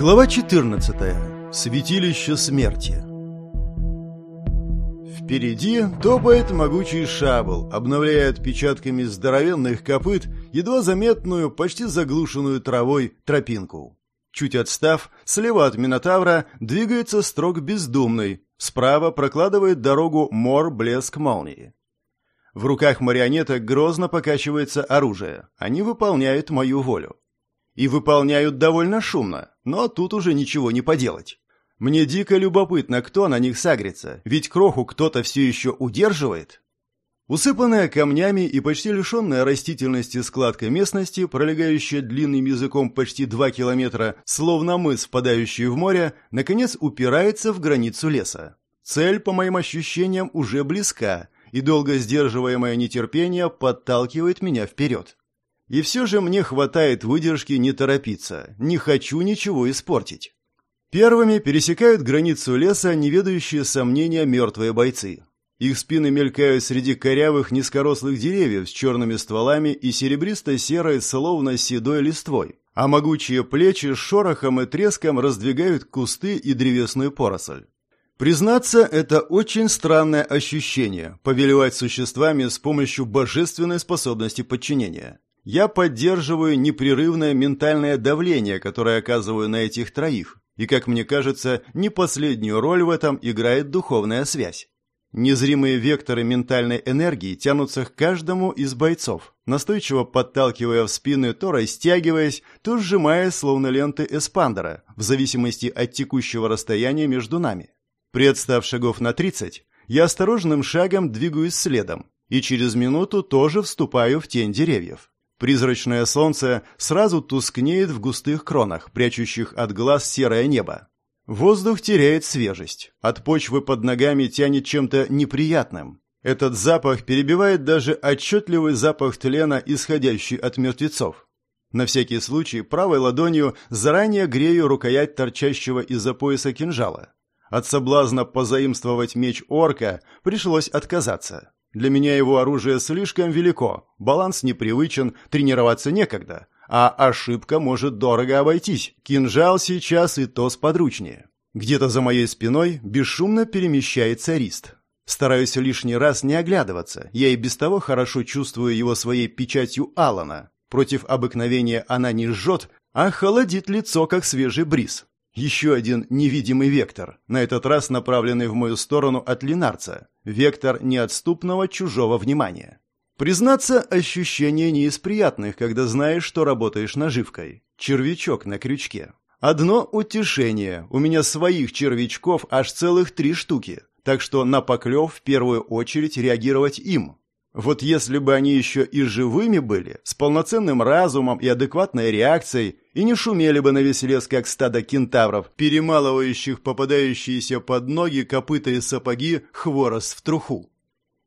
Глава 14. Святилище смерти. Впереди топает могучий шабл, обновляя отпечатками здоровенных копыт едва заметную, почти заглушенную травой тропинку. Чуть отстав, слева от Минотавра двигается строк бездумный, справа прокладывает дорогу мор блеск молнии. В руках марионеток грозно покачивается оружие. Они выполняют мою волю. И выполняют довольно шумно, но тут уже ничего не поделать. Мне дико любопытно, кто на них сагрится, ведь кроху кто-то все еще удерживает. Усыпанная камнями и почти лишенная растительности складка местности, пролегающая длинным языком почти два километра, словно мыс, впадающий в море, наконец упирается в границу леса. Цель, по моим ощущениям, уже близка, и долго сдерживаемое нетерпение подталкивает меня вперед. И все же мне хватает выдержки не торопиться, не хочу ничего испортить. Первыми пересекают границу леса неведающие сомнения мертвые бойцы. Их спины мелькают среди корявых низкорослых деревьев с черными стволами и серебристо-серой, словно седой листвой, а могучие плечи с шорохом и треском раздвигают кусты и древесную поросль. Признаться, это очень странное ощущение – повелевать существами с помощью божественной способности подчинения. Я поддерживаю непрерывное ментальное давление, которое оказываю на этих троих, и, как мне кажется, не последнюю роль в этом играет духовная связь. Незримые векторы ментальной энергии тянутся к каждому из бойцов, настойчиво подталкивая в спины, то растягиваясь, то сжимая, словно ленты эспандера, в зависимости от текущего расстояния между нами. Представ шагов на 30, я осторожным шагом двигаюсь следом, и через минуту тоже вступаю в тень деревьев. Призрачное солнце сразу тускнеет в густых кронах, прячущих от глаз серое небо. Воздух теряет свежесть. От почвы под ногами тянет чем-то неприятным. Этот запах перебивает даже отчетливый запах тлена, исходящий от мертвецов. На всякий случай правой ладонью заранее грею рукоять торчащего из-за пояса кинжала. От соблазна позаимствовать меч орка пришлось отказаться. Для меня его оружие слишком велико, баланс непривычен, тренироваться некогда, а ошибка может дорого обойтись. Кинжал сейчас и то сподручнее. Где-то за моей спиной бесшумно перемещается Рист. Стараюсь лишний раз не оглядываться, я и без того хорошо чувствую его своей печатью Алана. Против обыкновения она не жжет, а холодит лицо, как свежий бриз. Еще один невидимый вектор, на этот раз направленный в мою сторону от Линарца. Вектор неотступного чужого внимания. Признаться, ощущение не из приятных, когда знаешь, что работаешь наживкой. Червячок на крючке. Одно утешение. У меня своих червячков аж целых три штуки. Так что на поклев в первую очередь реагировать им. Вот если бы они еще и живыми были, с полноценным разумом и адекватной реакцией, и не шумели бы на весь лес, как стадо кентавров, перемалывающих попадающиеся под ноги копыта и сапоги хворост в труху.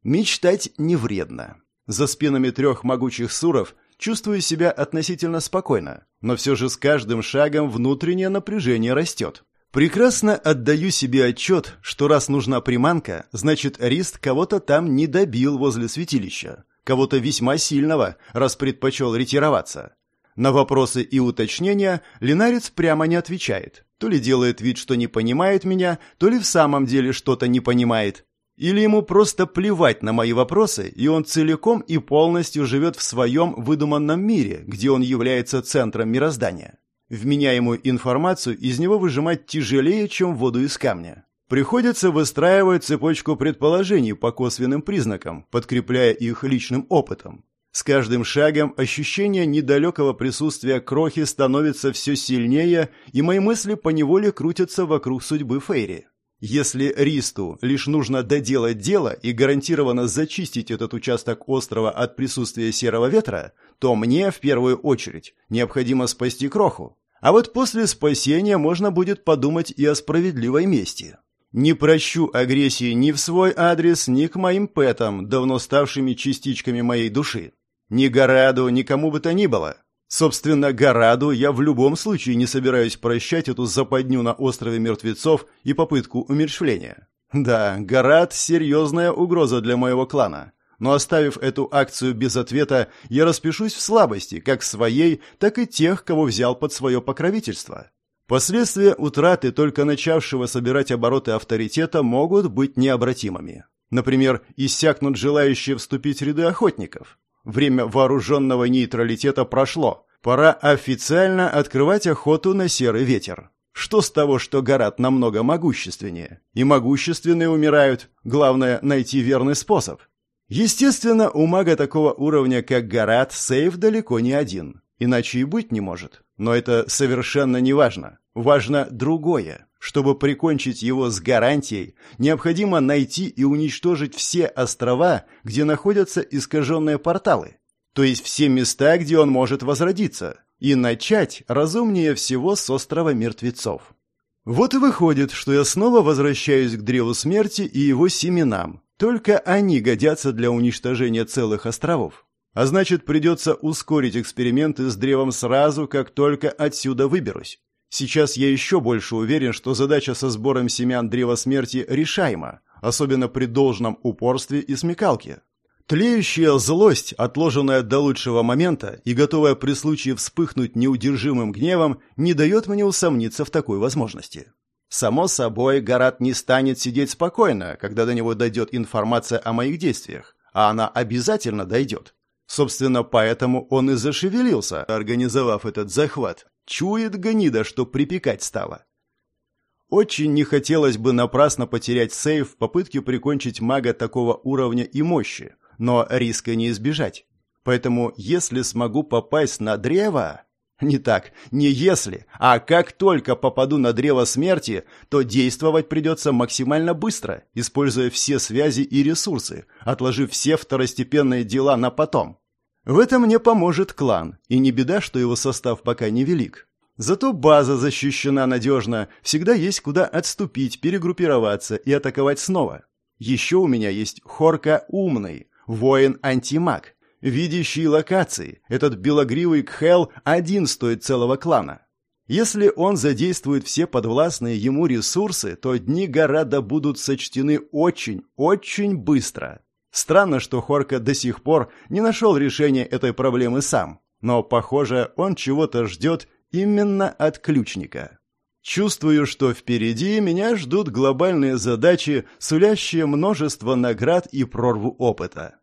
Мечтать не вредно. За спинами трех могучих суров чувствую себя относительно спокойно, но все же с каждым шагом внутреннее напряжение растет. Прекрасно отдаю себе отчет, что раз нужна приманка, значит, Рист кого-то там не добил возле святилища. Кого-то весьма сильного, раз предпочел ретироваться. На вопросы и уточнения Линарец прямо не отвечает. То ли делает вид, что не понимает меня, то ли в самом деле что-то не понимает. Или ему просто плевать на мои вопросы, и он целиком и полностью живет в своем выдуманном мире, где он является центром мироздания. Вменяемую информацию из него выжимать тяжелее, чем воду из камня. Приходится выстраивать цепочку предположений по косвенным признакам, подкрепляя их личным опытом. С каждым шагом ощущение недалекого присутствия крохи становится все сильнее, и мои мысли поневоле крутятся вокруг судьбы Фейри. Если Ристу лишь нужно доделать дело и гарантированно зачистить этот участок острова от присутствия серого ветра, то мне в первую очередь необходимо спасти кроху. А вот после спасения можно будет подумать и о справедливой мести. Не прощу агрессии ни в свой адрес, ни к моим пэтам, давно ставшими частичками моей души. Ни Гораду, ни кому бы то ни было. Собственно, Гораду я в любом случае не собираюсь прощать эту западню на острове мертвецов и попытку умерщвления. Да, Гарад – серьезная угроза для моего клана. Но оставив эту акцию без ответа, я распишусь в слабости, как своей, так и тех, кого взял под свое покровительство. Последствия утраты только начавшего собирать обороты авторитета могут быть необратимыми. Например, иссякнут желающие вступить в ряды охотников. Время вооруженного нейтралитета прошло. Пора официально открывать охоту на серый ветер. Что с того, что Гарат намного могущественнее? И могущественные умирают. Главное – найти верный способ. Естественно, у мага такого уровня, как Гарат, сейф далеко не один. Иначе и быть не может. Но это совершенно не важно. Важно другое. Чтобы прикончить его с гарантией, необходимо найти и уничтожить все острова, где находятся искаженные порталы. То есть все места, где он может возродиться. И начать разумнее всего с острова мертвецов. Вот и выходит, что я снова возвращаюсь к Древу Смерти и его семенам. Только они годятся для уничтожения целых островов. А значит, придется ускорить эксперименты с древом сразу, как только отсюда выберусь. Сейчас я еще больше уверен, что задача со сбором семян древа смерти решаема, особенно при должном упорстве и смекалке. Тлеющая злость, отложенная до лучшего момента и готовая при случае вспыхнуть неудержимым гневом, не дает мне усомниться в такой возможности. Само собой, Гарат не станет сидеть спокойно, когда до него дойдет информация о моих действиях, а она обязательно дойдет. Собственно, поэтому он и зашевелился, организовав этот захват. Чует гнида, что припекать стало. Очень не хотелось бы напрасно потерять сейф в попытке прикончить мага такого уровня и мощи, но риска не избежать. Поэтому, если смогу попасть на древо... Не так, не если, а как только попаду на древо смерти, то действовать придется максимально быстро, используя все связи и ресурсы, отложив все второстепенные дела на потом. В этом мне поможет клан, и не беда, что его состав пока не велик. Зато база защищена надежно, всегда есть куда отступить, перегруппироваться и атаковать снова. Еще у меня есть Хорка Умный, воин-антимаг, видящий локации. Этот белогривый Кхел один стоит целого клана. Если он задействует все подвластные ему ресурсы, то дни города будут сочтены очень, очень быстро. Странно, что Хорка до сих пор не нашел решения этой проблемы сам, но, похоже, он чего-то ждет именно от ключника. Чувствую, что впереди меня ждут глобальные задачи, сулящие множество наград и прорву опыта.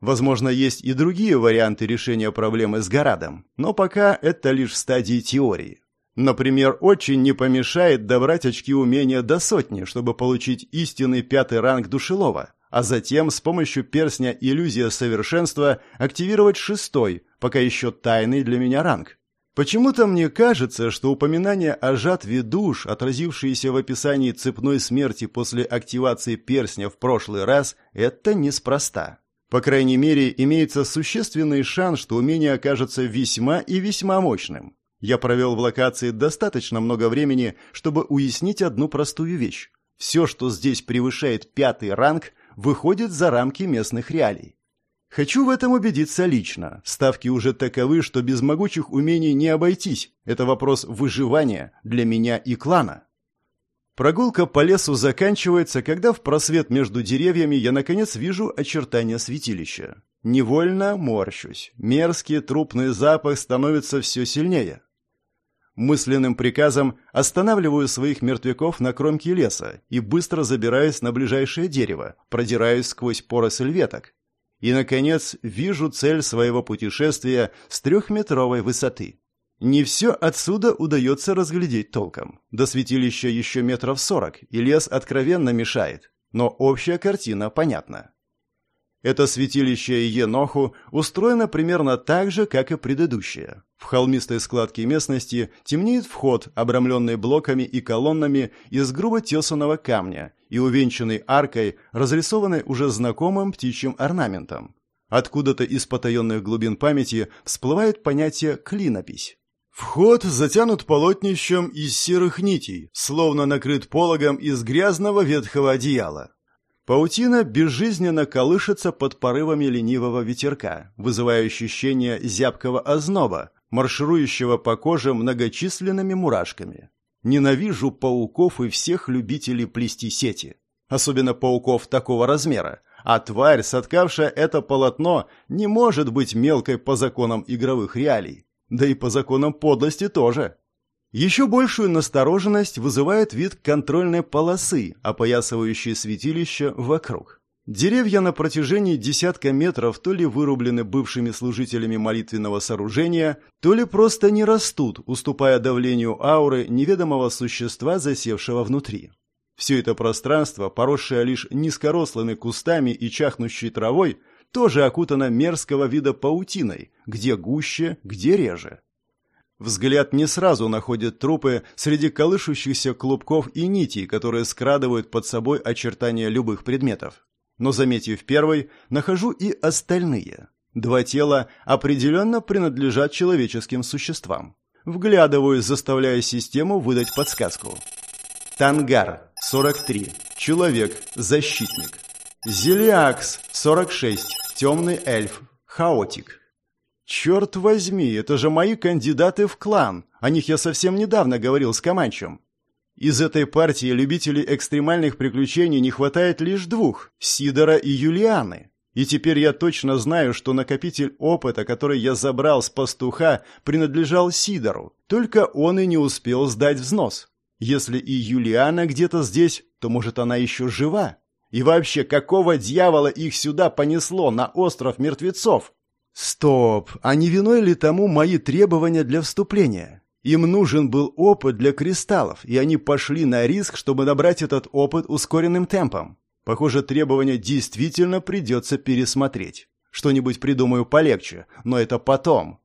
Возможно, есть и другие варианты решения проблемы с Горадом, но пока это лишь в стадии теории. Например, очень не помешает добрать очки умения до сотни, чтобы получить истинный пятый ранг душелова, а затем с помощью перстня иллюзия совершенства активировать шестой, пока еще тайный для меня ранг. Почему-то мне кажется, что упоминание о жатве душ, отразившееся в описании цепной смерти после активации перстня в прошлый раз, это неспроста. По крайней мере, имеется существенный шанс, что умение окажется весьма и весьма мощным. Я провел в локации достаточно много времени, чтобы уяснить одну простую вещь. Все, что здесь превышает пятый ранг, выходит за рамки местных реалий. Хочу в этом убедиться лично. Ставки уже таковы, что без могучих умений не обойтись. Это вопрос выживания для меня и клана. Прогулка по лесу заканчивается, когда в просвет между деревьями я наконец вижу очертания святилища. Невольно морщусь. Мерзкий трупный запах становится все сильнее. Мысленным приказом останавливаю своих мертвяков на кромке леса и быстро забираюсь на ближайшее дерево, продираюсь сквозь поросль веток. И, наконец, вижу цель своего путешествия с трехметровой высоты. Не все отсюда удается разглядеть толком. До святилища еще метров сорок, и лес откровенно мешает. Но общая картина понятна. Это святилище Еноху устроено примерно так же, как и предыдущее. В холмистой складке местности темнеет вход, обрамленный блоками и колоннами из грубо тесаного камня и увенчанный аркой, разрисованной уже знакомым птичьим орнаментом. Откуда-то из потаенных глубин памяти всплывает понятие «клинопись». Вход затянут полотнищем из серых нитей, словно накрыт пологом из грязного ветхого одеяла. Паутина безжизненно колышется под порывами ленивого ветерка, вызывая ощущение зябкого озноба, марширующего по коже многочисленными мурашками. Ненавижу пауков и всех любителей плести сети. Особенно пауков такого размера. А тварь, соткавшая это полотно, не может быть мелкой по законам игровых реалий. Да и по законам подлости тоже. Еще большую настороженность вызывает вид контрольной полосы, опоясывающей святилище вокруг. Деревья на протяжении десятка метров то ли вырублены бывшими служителями молитвенного сооружения, то ли просто не растут, уступая давлению ауры неведомого существа, засевшего внутри. Все это пространство, поросшее лишь низкорослыми кустами и чахнущей травой, тоже окутано мерзкого вида паутиной, где гуще, где реже. Взгляд не сразу находит трупы среди колышущихся клубков и нитей, которые скрадывают под собой очертания любых предметов. Но, заметив первый, нахожу и остальные. Два тела определенно принадлежат человеческим существам. Вглядываюсь, заставляя систему выдать подсказку. Тангар, 43. Человек, защитник. Зелиакс, 46. Темный эльф, хаотик. «Черт возьми, это же мои кандидаты в клан. О них я совсем недавно говорил с Каманчем. Из этой партии любителей экстремальных приключений не хватает лишь двух – Сидора и Юлианы. И теперь я точно знаю, что накопитель опыта, который я забрал с пастуха, принадлежал Сидору. Только он и не успел сдать взнос. Если и Юлиана где-то здесь, то, может, она еще жива? И вообще, какого дьявола их сюда понесло, на остров мертвецов? Стоп, а не виной ли тому мои требования для вступления? Им нужен был опыт для кристаллов, и они пошли на риск, чтобы набрать этот опыт ускоренным темпом. Похоже, требования действительно придется пересмотреть. Что-нибудь придумаю полегче, но это потом.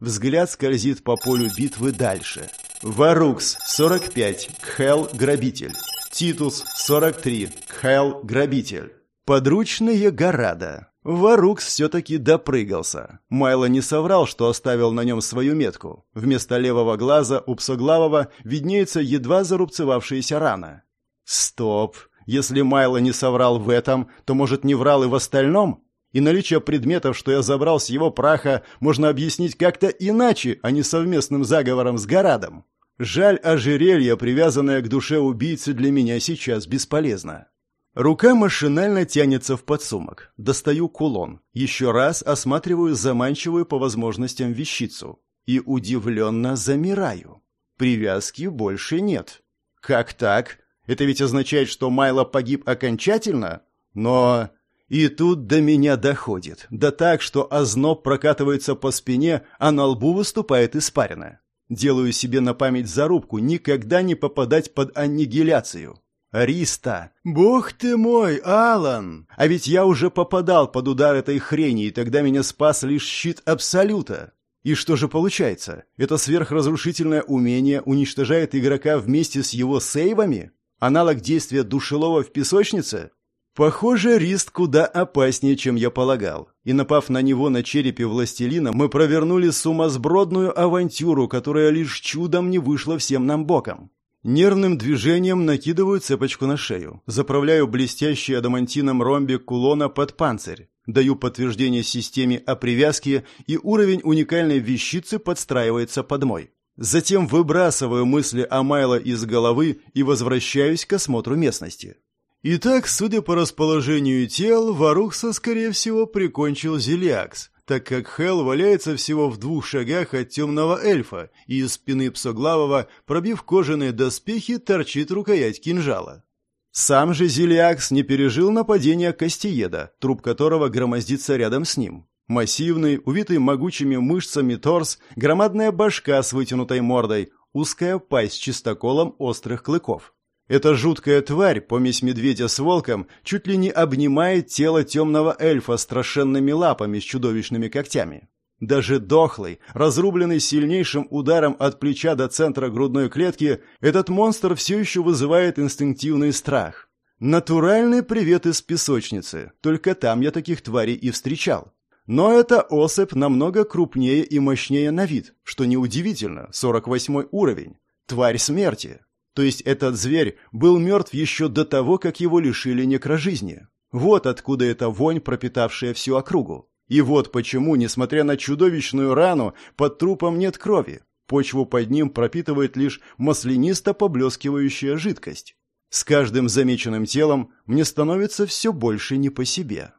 Взгляд скользит по полю битвы дальше. Варукс, 45, Кхел, грабитель. Титус, 43, Кхел, грабитель. Подручные Горада. Варукс все-таки допрыгался. Майло не соврал, что оставил на нем свою метку. Вместо левого глаза у псоглавого виднеется едва зарубцевавшаяся рана. Стоп! Если Майло не соврал в этом, то, может, не врал и в остальном? И наличие предметов, что я забрал с его праха, можно объяснить как-то иначе, а не совместным заговором с Горадом. Жаль, ожерелье, привязанное к душе убийцы, для меня сейчас бесполезно. Рука машинально тянется в подсумок. Достаю кулон. Еще раз осматриваю заманчивую по возможностям вещицу. И удивленно замираю. Привязки больше нет. Как так? Это ведь означает, что Майло погиб окончательно? Но... И тут до меня доходит. Да так, что озноб прокатывается по спине, а на лбу выступает испарина. Делаю себе на память зарубку никогда не попадать под аннигиляцию. Риста. Бог ты мой, Алан! А ведь я уже попадал под удар этой хрени, и тогда меня спас лишь щит Абсолюта. И что же получается? Это сверхразрушительное умение уничтожает игрока вместе с его сейвами? Аналог действия душелова в песочнице? Похоже, Рист куда опаснее, чем я полагал. И напав на него на черепе властелина, мы провернули сумасбродную авантюру, которая лишь чудом не вышла всем нам боком. Нервным движением накидываю цепочку на шею, заправляю блестящий адамантином ромбик кулона под панцирь, даю подтверждение системе о привязке, и уровень уникальной вещицы подстраивается под мой. Затем выбрасываю мысли о Майло из головы и возвращаюсь к осмотру местности. Итак, судя по расположению тел, Варухса, скорее всего, прикончил Зелиакс, так как Хел валяется всего в двух шагах от темного эльфа, и из спины псоглавого, пробив кожаные доспехи, торчит рукоять кинжала. Сам же Зилиакс не пережил нападения Костиеда, труп которого громоздится рядом с ним. Массивный, увитый могучими мышцами торс, громадная башка с вытянутой мордой, узкая пасть с чистоколом острых клыков. Эта жуткая тварь, помесь медведя с волком, чуть ли не обнимает тело темного эльфа страшенными лапами с чудовищными когтями. Даже дохлый, разрубленный сильнейшим ударом от плеча до центра грудной клетки, этот монстр все еще вызывает инстинктивный страх. Натуральный привет из песочницы, только там я таких тварей и встречал. Но эта особь намного крупнее и мощнее на вид, что неудивительно, 48 уровень. Тварь смерти. То есть этот зверь был мертв еще до того, как его лишили некрожизни. Вот откуда эта вонь, пропитавшая всю округу. И вот почему, несмотря на чудовищную рану, под трупом нет крови. Почву под ним пропитывает лишь маслянисто поблескивающая жидкость. С каждым замеченным телом мне становится все больше не по себе.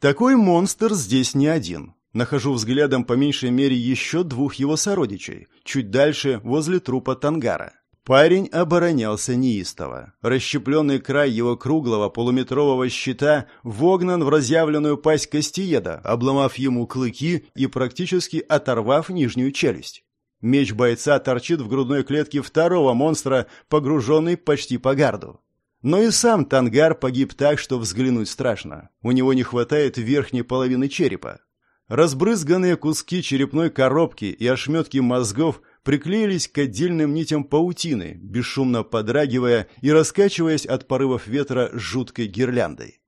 Такой монстр здесь не один. Нахожу взглядом по меньшей мере еще двух его сородичей, чуть дальше, возле трупа Тангара. Парень оборонялся неистово. Расщепленный край его круглого полуметрового щита вогнан в разъявленную пасть костиеда, обломав ему клыки и практически оторвав нижнюю челюсть. Меч бойца торчит в грудной клетке второго монстра, погруженный почти по гарду. Но и сам Тангар погиб так, что взглянуть страшно. У него не хватает верхней половины черепа. Разбрызганные куски черепной коробки и ошметки мозгов приклеились к отдельным нитям паутины, бесшумно подрагивая и раскачиваясь от порывов ветра жуткой гирляндой.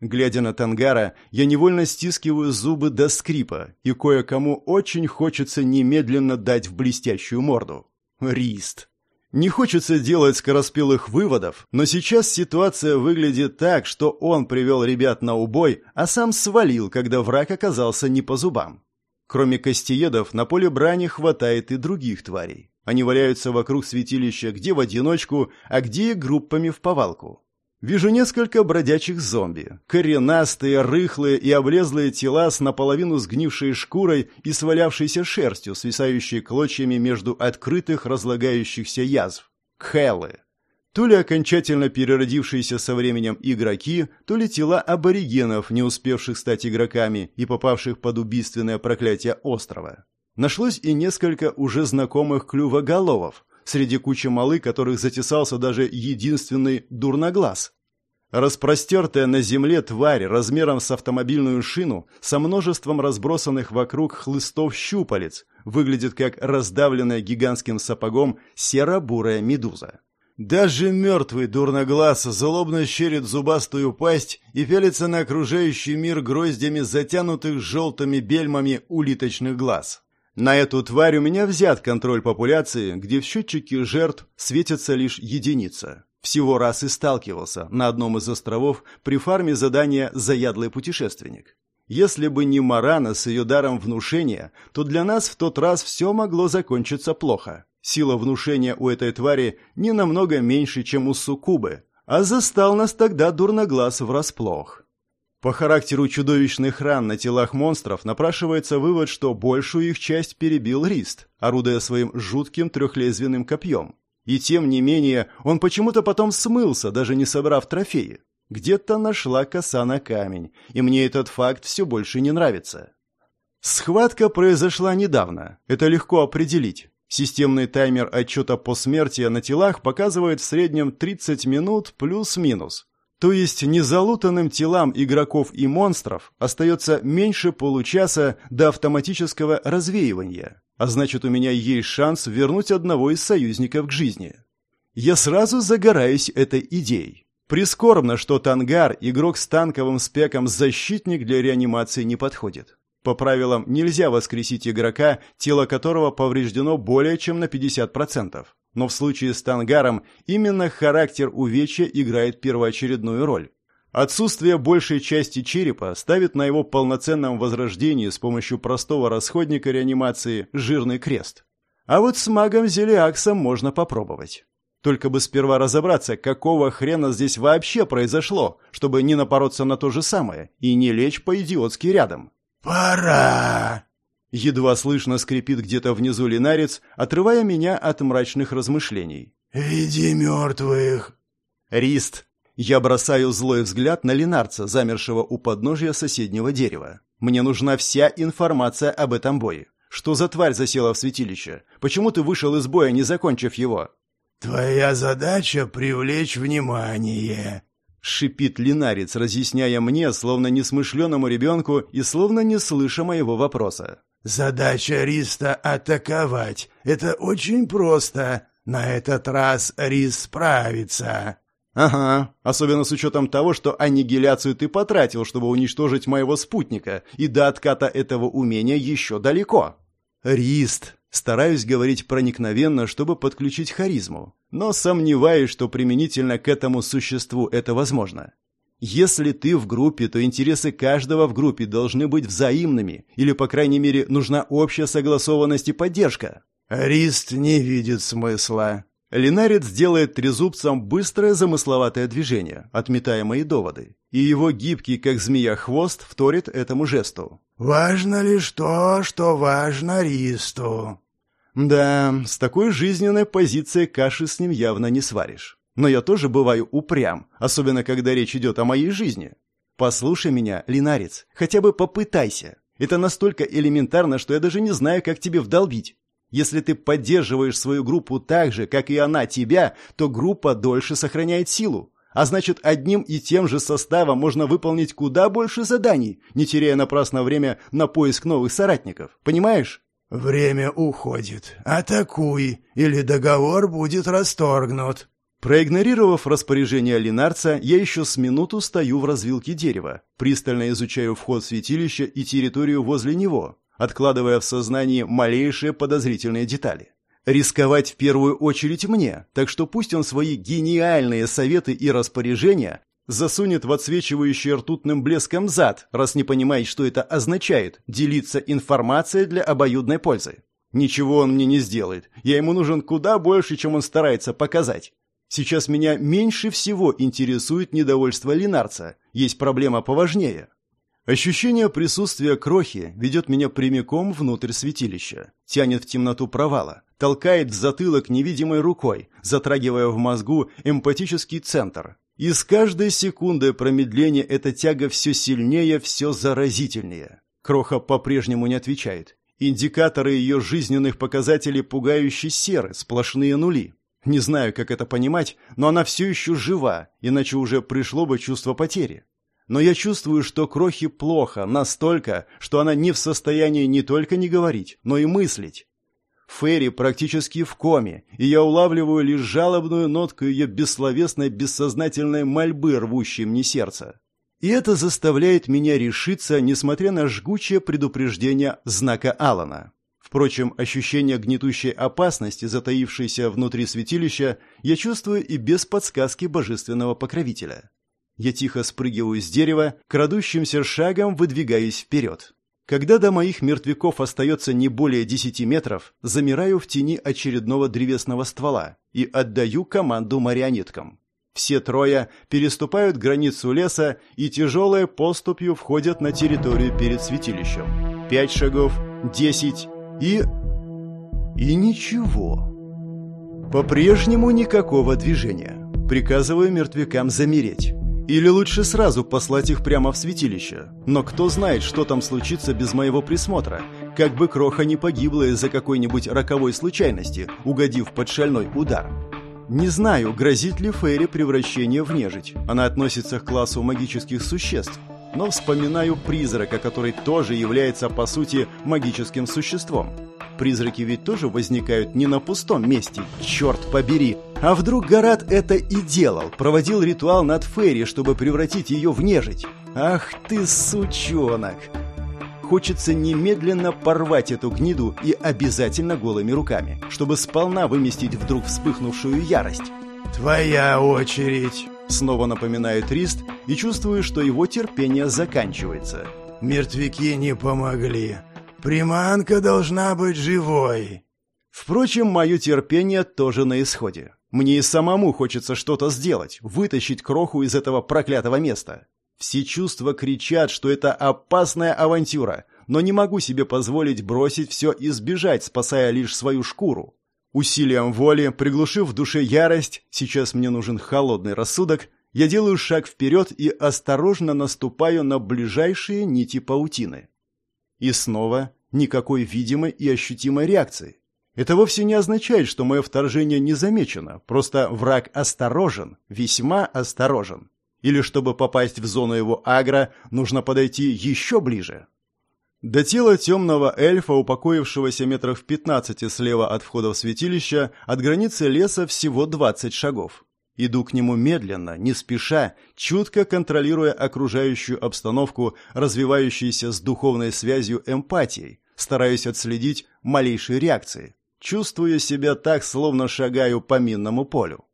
Глядя на Тангара, я невольно стискиваю зубы до скрипа, и кое-кому очень хочется немедленно дать в блестящую морду. Рист. Не хочется делать скороспелых выводов, но сейчас ситуация выглядит так, что он привел ребят на убой, а сам свалил, когда враг оказался не по зубам. Кроме костеедов, на поле брани хватает и других тварей. Они валяются вокруг святилища, где в одиночку, а где и группами в повалку. Вижу несколько бродячих зомби. Коренастые, рыхлые и облезлые тела с наполовину сгнившей шкурой и свалявшейся шерстью, свисающей клочьями между открытых разлагающихся язв. Кхелы. То ли окончательно переродившиеся со временем игроки, то ли тела аборигенов, не успевших стать игроками и попавших под убийственное проклятие острова. Нашлось и несколько уже знакомых клювоголовов, среди кучи малы, которых затесался даже единственный дурноглаз. Распростертая на земле тварь размером с автомобильную шину со множеством разбросанных вокруг хлыстов щупалец выглядит как раздавленная гигантским сапогом серо-бурая медуза. Даже мертвый дурноглаз злобно щерит зубастую пасть и пялится на окружающий мир гроздями затянутых желтыми бельмами улиточных глаз. На эту тварь у меня взят контроль популяции, где в счетчике жертв светится лишь единица. Всего раз и сталкивался на одном из островов при фарме задания «Заядлый путешественник». Если бы не Марана с ее даром внушения, то для нас в тот раз все могло закончиться плохо. Сила внушения у этой твари не намного меньше, чем у суккубы, а застал нас тогда дурноглаз врасплох. По характеру чудовищных ран на телах монстров напрашивается вывод, что большую их часть перебил Рист, орудуя своим жутким трехлезвенным копьем. И тем не менее, он почему-то потом смылся, даже не собрав трофеи. Где-то нашла коса на камень, и мне этот факт все больше не нравится. Схватка произошла недавно, это легко определить. Системный таймер отчета по смерти на телах показывает в среднем 30 минут плюс-минус. То есть незалутанным телам игроков и монстров остается меньше получаса до автоматического развеивания, а значит у меня есть шанс вернуть одного из союзников к жизни. Я сразу загораюсь этой идеей. Прискорбно, что Тангар, игрок с танковым спеком защитник для реанимации не подходит. По правилам, нельзя воскресить игрока, тело которого повреждено более чем на 50%. Но в случае с Тангаром именно характер увечья играет первоочередную роль. Отсутствие большей части черепа ставит на его полноценном возрождении с помощью простого расходника реанимации жирный крест. А вот с магом Зелиаксом можно попробовать. Только бы сперва разобраться, какого хрена здесь вообще произошло, чтобы не напороться на то же самое и не лечь по-идиотски рядом. «Пора!» Едва слышно скрипит где-то внизу линарец, отрывая меня от мрачных размышлений. «Веди мертвых!» «Рист!» Я бросаю злой взгляд на линарца, замершего у подножия соседнего дерева. «Мне нужна вся информация об этом бое. Что за тварь засела в святилище? Почему ты вышел из боя, не закончив его?» «Твоя задача — привлечь внимание», Шипит линарец, разъясняя мне, словно несмышленному ребенку и словно не слыша моего вопроса. «Задача Риста — атаковать. Это очень просто. На этот раз Рис справится». «Ага, особенно с учетом того, что аннигиляцию ты потратил, чтобы уничтожить моего спутника, и до отката этого умения еще далеко». «Рист», Стараюсь говорить проникновенно, чтобы подключить харизму, но сомневаюсь, что применительно к этому существу это возможно. Если ты в группе, то интересы каждого в группе должны быть взаимными, или, по крайней мере, нужна общая согласованность и поддержка. Рист не видит смысла. Линарец делает трезубцем быстрое замысловатое движение, отметая мои доводы, и его гибкий, как змея, хвост вторит этому жесту. «Важно лишь то, что важно Ристу». Да, с такой жизненной позицией каши с ним явно не сваришь. Но я тоже бываю упрям, особенно когда речь идет о моей жизни. Послушай меня, Линарец, хотя бы попытайся. Это настолько элементарно, что я даже не знаю, как тебе вдолбить. Если ты поддерживаешь свою группу так же, как и она тебя, то группа дольше сохраняет силу. А значит, одним и тем же составом можно выполнить куда больше заданий, не теряя напрасно время на поиск новых соратников. Понимаешь? «Время уходит. Атакуй, или договор будет расторгнут». Проигнорировав распоряжение Линарца, я еще с минуту стою в развилке дерева, пристально изучаю вход в святилище и территорию возле него, откладывая в сознании малейшие подозрительные детали. Рисковать в первую очередь мне, так что пусть он свои гениальные советы и распоряжения засунет в отсвечивающий ртутным блеском зад, раз не понимает, что это означает – делиться информацией для обоюдной пользы. Ничего он мне не сделает, я ему нужен куда больше, чем он старается показать. Сейчас меня меньше всего интересует недовольство Линарца, есть проблема поважнее. Ощущение присутствия крохи ведет меня прямиком внутрь святилища, тянет в темноту провала, толкает в затылок невидимой рукой, затрагивая в мозгу эмпатический центр. И с каждой секундой промедления эта тяга все сильнее, все заразительнее. Кроха по-прежнему не отвечает. Индикаторы ее жизненных показателей пугающе серы, сплошные нули. Не знаю, как это понимать, но она все еще жива, иначе уже пришло бы чувство потери но я чувствую, что Крохи плохо, настолько, что она не в состоянии не только не говорить, но и мыслить. Ферри практически в коме, и я улавливаю лишь жалобную нотку ее бессловесной бессознательной мольбы, рвущей мне сердце. И это заставляет меня решиться, несмотря на жгучее предупреждение знака Алана. Впрочем, ощущение гнетущей опасности, затаившейся внутри святилища, я чувствую и без подсказки божественного покровителя. Я тихо спрыгиваю с дерева, крадущимся шагом выдвигаюсь вперед. Когда до моих мертвяков остается не более десяти метров, замираю в тени очередного древесного ствола и отдаю команду марионеткам. Все трое переступают границу леса и тяжелой поступью входят на территорию перед святилищем. Пять шагов, десять и... И ничего. По-прежнему никакого движения. Приказываю мертвякам замереть. Или лучше сразу послать их прямо в святилище. Но кто знает, что там случится без моего присмотра. Как бы Кроха не погибла из-за какой-нибудь роковой случайности, угодив под шальной удар. Не знаю, грозит ли Фейри превращение в нежить. Она относится к классу магических существ. Но вспоминаю призрака, который тоже является, по сути, магическим существом. Призраки ведь тоже возникают не на пустом месте, черт побери. А вдруг Гарат это и делал, проводил ритуал над Ферри, чтобы превратить ее в нежить? Ах ты, сучонок! Хочется немедленно порвать эту гниду и обязательно голыми руками, чтобы сполна выместить вдруг вспыхнувшую ярость. «Твоя очередь!» Снова напоминает Рист и чувствую, что его терпение заканчивается. «Мертвяки не помогли. Приманка должна быть живой!» Впрочем, мое терпение тоже на исходе. Мне и самому хочется что-то сделать, вытащить кроху из этого проклятого места. Все чувства кричат, что это опасная авантюра, но не могу себе позволить бросить все и сбежать, спасая лишь свою шкуру. Усилием воли, приглушив в душе ярость, сейчас мне нужен холодный рассудок, я делаю шаг вперед и осторожно наступаю на ближайшие нити паутины. И снова никакой видимой и ощутимой реакции. Это вовсе не означает, что мое вторжение не замечено, просто враг осторожен, весьма осторожен. Или чтобы попасть в зону его агро, нужно подойти еще ближе. До тела темного эльфа, упокоившегося метров в пятнадцати слева от входа в святилище, от границы леса всего двадцать шагов. Иду к нему медленно, не спеша, чутко контролируя окружающую обстановку, развивающуюся с духовной связью эмпатией, стараюсь отследить малейшие реакции. Чувствую себя так, словно шагаю по минному полю.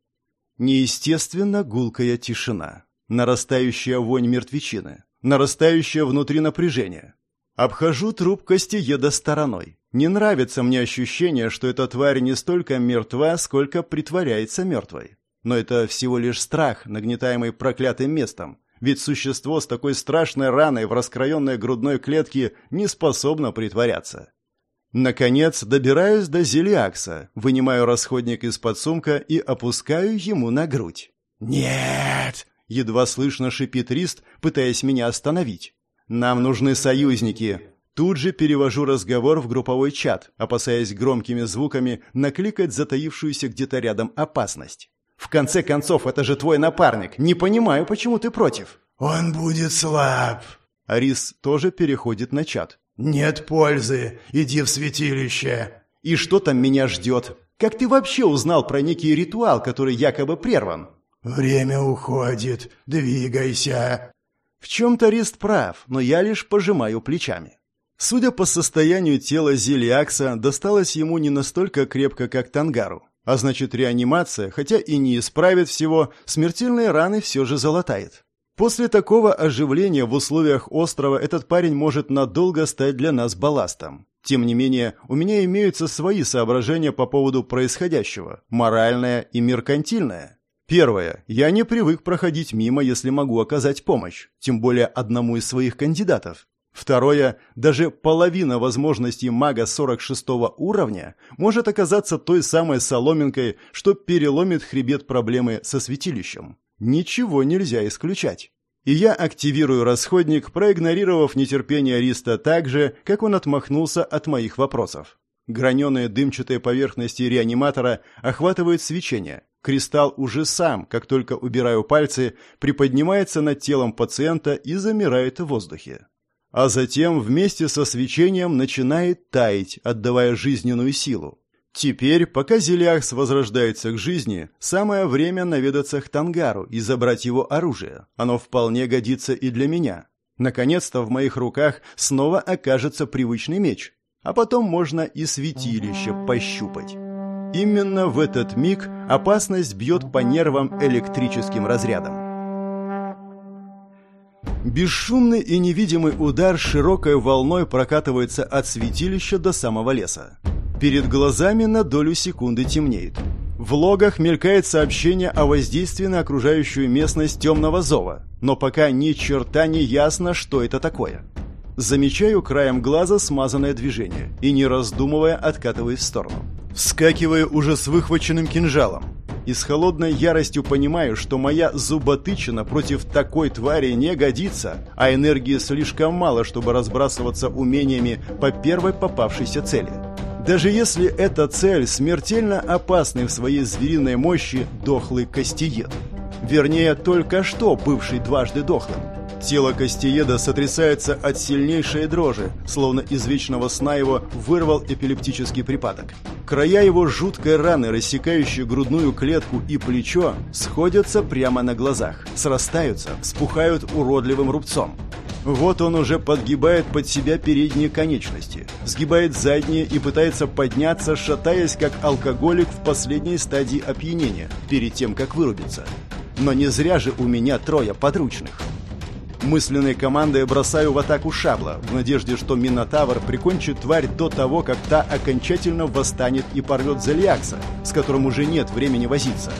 Неестественно гулкая тишина, нарастающая вонь мертвечины, нарастающее внутри напряжение. Обхожу труп костееда стороной. Не нравится мне ощущение, что эта тварь не столько мертва, сколько притворяется мертвой. Но это всего лишь страх, нагнетаемый проклятым местом. Ведь существо с такой страшной раной в раскроенной грудной клетке не способно притворяться. Наконец, добираюсь до Зелиакса, вынимаю расходник из-под сумка и опускаю ему на грудь. «Нет!» — едва слышно шипит Рист, пытаясь меня остановить. «Нам нужны союзники!» Тут же перевожу разговор в групповой чат, опасаясь громкими звуками накликать затаившуюся где-то рядом опасность. «В конце концов, это же твой напарник. Не понимаю, почему ты против». «Он будет слаб». Арис тоже переходит на чат. «Нет пользы. Иди в святилище». «И что там меня ждет? Как ты вообще узнал про некий ритуал, который якобы прерван?» «Время уходит. Двигайся». В чем-то Рист прав, но я лишь пожимаю плечами. Судя по состоянию тела Зелиакса, досталось ему не настолько крепко, как Тангару. А значит, реанимация, хотя и не исправит всего, смертельные раны все же залатает. После такого оживления в условиях острова этот парень может надолго стать для нас балластом. Тем не менее, у меня имеются свои соображения по поводу происходящего, моральное и меркантильное. Первое. Я не привык проходить мимо, если могу оказать помощь, тем более одному из своих кандидатов. Второе, даже половина возможностей мага 46 уровня может оказаться той самой соломинкой, что переломит хребет проблемы со святилищем. Ничего нельзя исключать. И я активирую расходник, проигнорировав нетерпение Риста так же, как он отмахнулся от моих вопросов. Граненые дымчатые поверхности реаниматора охватывают свечение. Кристалл уже сам, как только убираю пальцы, приподнимается над телом пациента и замирает в воздухе а затем вместе со свечением начинает таять, отдавая жизненную силу. Теперь, пока Зелиахс возрождается к жизни, самое время наведаться к Тангару и забрать его оружие. Оно вполне годится и для меня. Наконец-то в моих руках снова окажется привычный меч, а потом можно и святилище пощупать. Именно в этот миг опасность бьет по нервам электрическим разрядом. Бесшумный и невидимый удар широкой волной прокатывается от святилища до самого леса. Перед глазами на долю секунды темнеет. В логах мелькает сообщение о воздействии на окружающую местность темного зова, но пока ни черта не ясно, что это такое. Замечаю краем глаза смазанное движение и, не раздумывая, откатываюсь в сторону. Вскакиваю уже с выхваченным кинжалом и с холодной яростью понимаю, что моя зуботычина против такой твари не годится, а энергии слишком мало, чтобы разбрасываться умениями по первой попавшейся цели. Даже если эта цель смертельно опасный в своей звериной мощи дохлый костиед. Вернее, только что бывший дважды дохлым. Тело Костиеда сотрясается от сильнейшей дрожи, словно из вечного сна его вырвал эпилептический припадок. Края его жуткой раны, рассекающей грудную клетку и плечо, сходятся прямо на глазах, срастаются, вспухают уродливым рубцом. Вот он уже подгибает под себя передние конечности, сгибает задние и пытается подняться, шатаясь как алкоголик в последней стадии опьянения, перед тем, как вырубиться. Но не зря же у меня трое подручных. Мысленной командой бросаю в атаку шабла, в надежде, что Минотавр прикончит тварь до того, как та окончательно восстанет и порвет Зельякса, с которым уже нет времени возиться.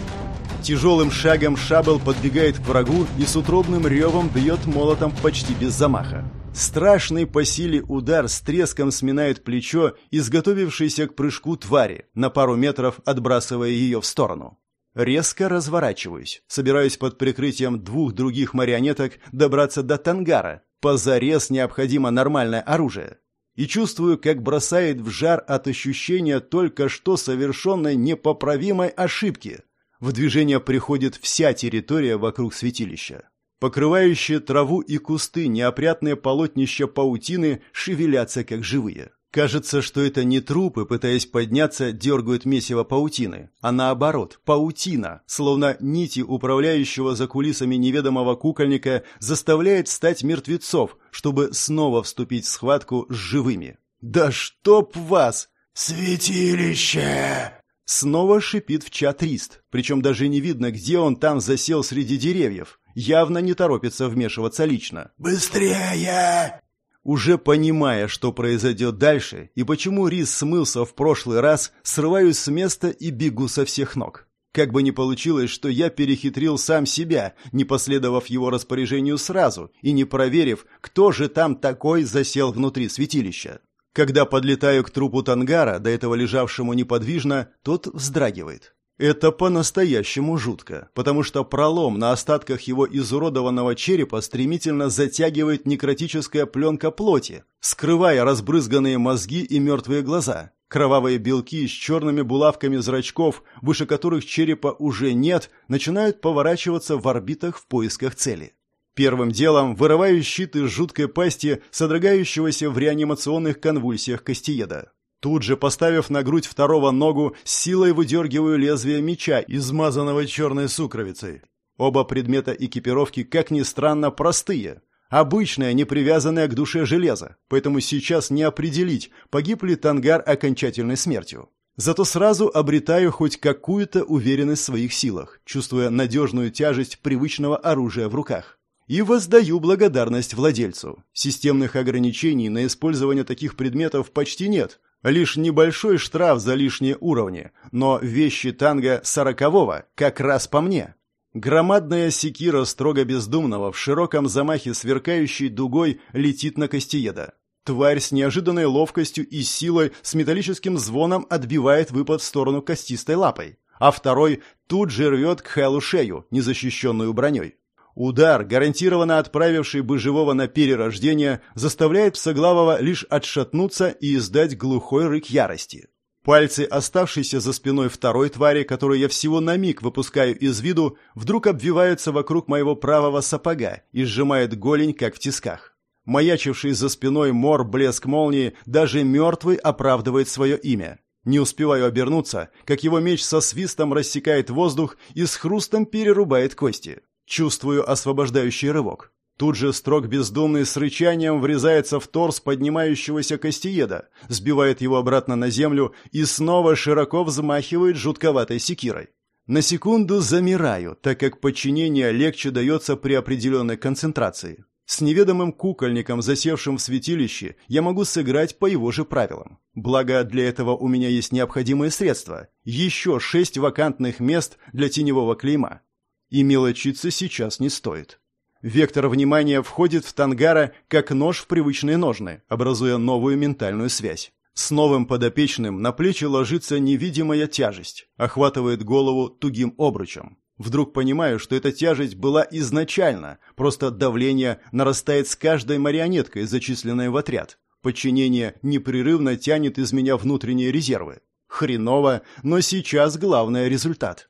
Тяжелым шагом шабл подбегает к врагу и с утробным ревом бьет молотом почти без замаха. Страшный по силе удар с треском сминает плечо, изготовившейся к прыжку твари, на пару метров отбрасывая ее в сторону. Резко разворачиваюсь, собираюсь под прикрытием двух других марионеток добраться до Тангара. Позарез необходимо нормальное оружие. И чувствую, как бросает в жар от ощущения только что совершенной непоправимой ошибки. В движение приходит вся территория вокруг святилища. Покрывающие траву и кусты неопрятные полотнища паутины шевелятся как живые. Кажется, что это не трупы, пытаясь подняться, дергают месиво паутины, а наоборот, паутина, словно нити управляющего за кулисами неведомого кукольника, заставляет стать мертвецов, чтобы снова вступить в схватку с живыми. «Да чтоб вас!» «Святилище!» Снова шипит в чат Рист, причем даже не видно, где он там засел среди деревьев. Явно не торопится вмешиваться лично. «Быстрее!» Уже понимая, что произойдет дальше и почему Рис смылся в прошлый раз, срываюсь с места и бегу со всех ног. Как бы ни получилось, что я перехитрил сам себя, не последовав его распоряжению сразу и не проверив, кто же там такой засел внутри святилища. Когда подлетаю к трупу Тангара, до этого лежавшему неподвижно, тот вздрагивает. Это по-настоящему жутко, потому что пролом на остатках его изуродованного черепа стремительно затягивает некротическая пленка плоти, скрывая разбрызганные мозги и мертвые глаза. Кровавые белки с черными булавками зрачков, выше которых черепа уже нет, начинают поворачиваться в орбитах в поисках цели. Первым делом вырываю щит из жуткой пасти, содрогающегося в реанимационных конвульсиях костиеда. Тут же, поставив на грудь второго ногу, силой выдергиваю лезвие меча, измазанного черной сукровицей. Оба предмета экипировки, как ни странно, простые. Обычное, не привязанное к душе железо, поэтому сейчас не определить, погиб ли Тангар окончательной смертью. Зато сразу обретаю хоть какую-то уверенность в своих силах, чувствуя надежную тяжесть привычного оружия в руках. И воздаю благодарность владельцу. Системных ограничений на использование таких предметов почти нет, Лишь небольшой штраф за лишние уровни, но вещи танга сорокового как раз по мне. Громадная секира строго бездумного в широком замахе сверкающей дугой летит на Костиеда. Тварь с неожиданной ловкостью и силой с металлическим звоном отбивает выпад в сторону костистой лапой, а второй тут же рвет к Хэлу шею, незащищенную броней. Удар, гарантированно отправивший бы живого на перерождение, заставляет Псоглавого лишь отшатнуться и издать глухой рык ярости. Пальцы, оставшиеся за спиной второй твари, которую я всего на миг выпускаю из виду, вдруг обвиваются вокруг моего правого сапога и сжимает голень, как в тисках. Маячивший за спиной мор блеск молнии, даже мертвый оправдывает свое имя. Не успеваю обернуться, как его меч со свистом рассекает воздух и с хрустом перерубает кости. Чувствую освобождающий рывок. Тут же строк бездумный с рычанием врезается в торс поднимающегося костееда, сбивает его обратно на землю и снова широко взмахивает жутковатой секирой. На секунду замираю, так как подчинение легче дается при определенной концентрации. С неведомым кукольником, засевшим в святилище, я могу сыграть по его же правилам. Благо, для этого у меня есть необходимые средства. Еще шесть вакантных мест для теневого клейма. И мелочиться сейчас не стоит. Вектор внимания входит в Тангара как нож в привычные ножны, образуя новую ментальную связь. С новым подопечным на плечи ложится невидимая тяжесть, охватывает голову тугим обручем. Вдруг понимаю, что эта тяжесть была изначально, просто давление нарастает с каждой марионеткой, зачисленной в отряд. Подчинение непрерывно тянет из меня внутренние резервы. Хреново, но сейчас главное результат.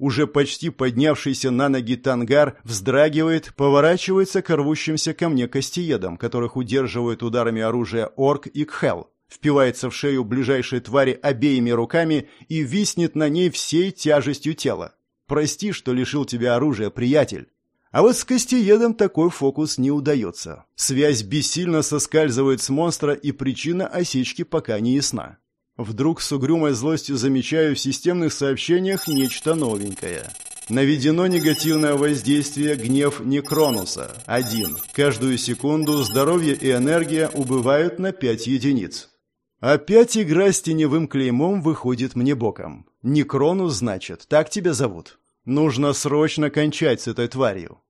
Уже почти поднявшийся на ноги тангар вздрагивает, поворачивается к рвущимся ко мне костиедам, которых удерживают ударами оружия орк и кхел, впивается в шею ближайшей твари обеими руками и виснет на ней всей тяжестью тела. «Прости, что лишил тебя оружия, приятель». А вот с Костиедом такой фокус не удается. Связь бессильно соскальзывает с монстра, и причина осечки пока не ясна. Вдруг с угрюмой злостью замечаю в системных сообщениях нечто новенькое. Наведено негативное воздействие гнев Некронуса. Один. Каждую секунду здоровье и энергия убывают на 5 единиц. Опять игра с теневым клеймом выходит мне боком. Некронус, значит, так тебя зовут. Нужно срочно кончать с этой тварью.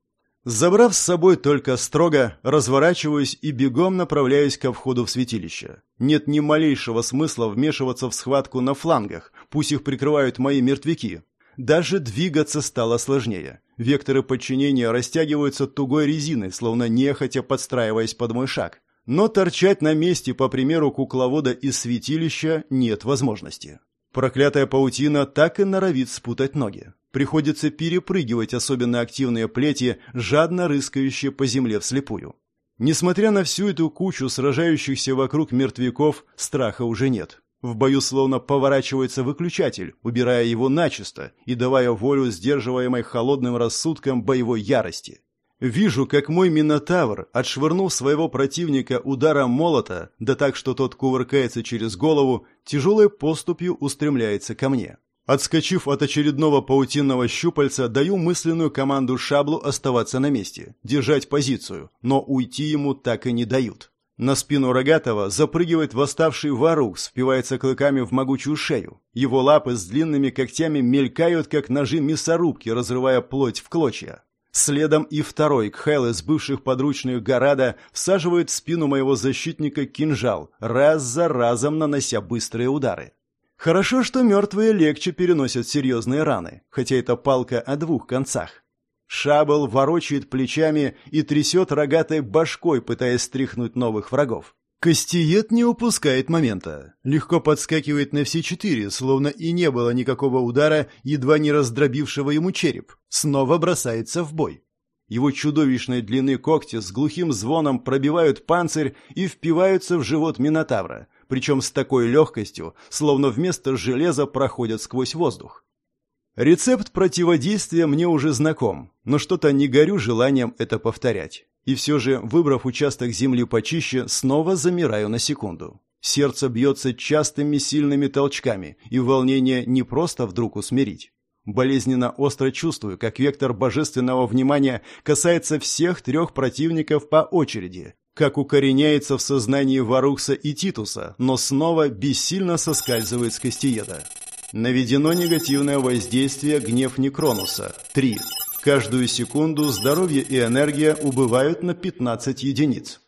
Забрав с собой только строго, разворачиваюсь и бегом направляюсь ко входу в святилище. Нет ни малейшего смысла вмешиваться в схватку на флангах, пусть их прикрывают мои мертвяки. Даже двигаться стало сложнее. Векторы подчинения растягиваются тугой резиной, словно нехотя подстраиваясь под мой шаг. Но торчать на месте, по примеру кукловода из святилища, нет возможности. Проклятая паутина так и норовит спутать ноги. Приходится перепрыгивать особенно активные плети, жадно рыскающие по земле вслепую. Несмотря на всю эту кучу сражающихся вокруг мертвяков, страха уже нет. В бою словно поворачивается выключатель, убирая его начисто и давая волю сдерживаемой холодным рассудком боевой ярости. Вижу, как мой Минотавр, отшвырнув своего противника ударом молота, да так, что тот кувыркается через голову, тяжелой поступью устремляется ко мне. Отскочив от очередного паутинного щупальца, даю мысленную команду Шаблу оставаться на месте, держать позицию, но уйти ему так и не дают. На спину рогатого запрыгивает восставший варукс, впивается клыками в могучую шею. Его лапы с длинными когтями мелькают, как ножи мясорубки, разрывая плоть в клочья. Следом и второй Кхел из бывших подручных Гарада всаживает в спину моего защитника кинжал, раз за разом нанося быстрые удары. Хорошо, что мертвые легче переносят серьезные раны, хотя это палка о двух концах. Шабл ворочает плечами и трясет рогатой башкой, пытаясь стряхнуть новых врагов. Костиет не упускает момента. Легко подскакивает на все четыре, словно и не было никакого удара, едва не раздробившего ему череп. Снова бросается в бой. Его чудовищной длины когти с глухим звоном пробивают панцирь и впиваются в живот Минотавра, причем с такой легкостью, словно вместо железа проходят сквозь воздух. Рецепт противодействия мне уже знаком, но что-то не горю желанием это повторять. И все же, выбрав участок земли почище, снова замираю на секунду. Сердце бьется частыми сильными толчками, и волнение не просто вдруг усмирить. Болезненно остро чувствую, как вектор божественного внимания касается всех трех противников по очереди, как укореняется в сознании Варухса и Титуса, но снова бессильно соскальзывает с Костиеда. Наведено негативное воздействие гнев Некронуса. 3. Каждую секунду здоровье и энергия убывают на 15 единиц.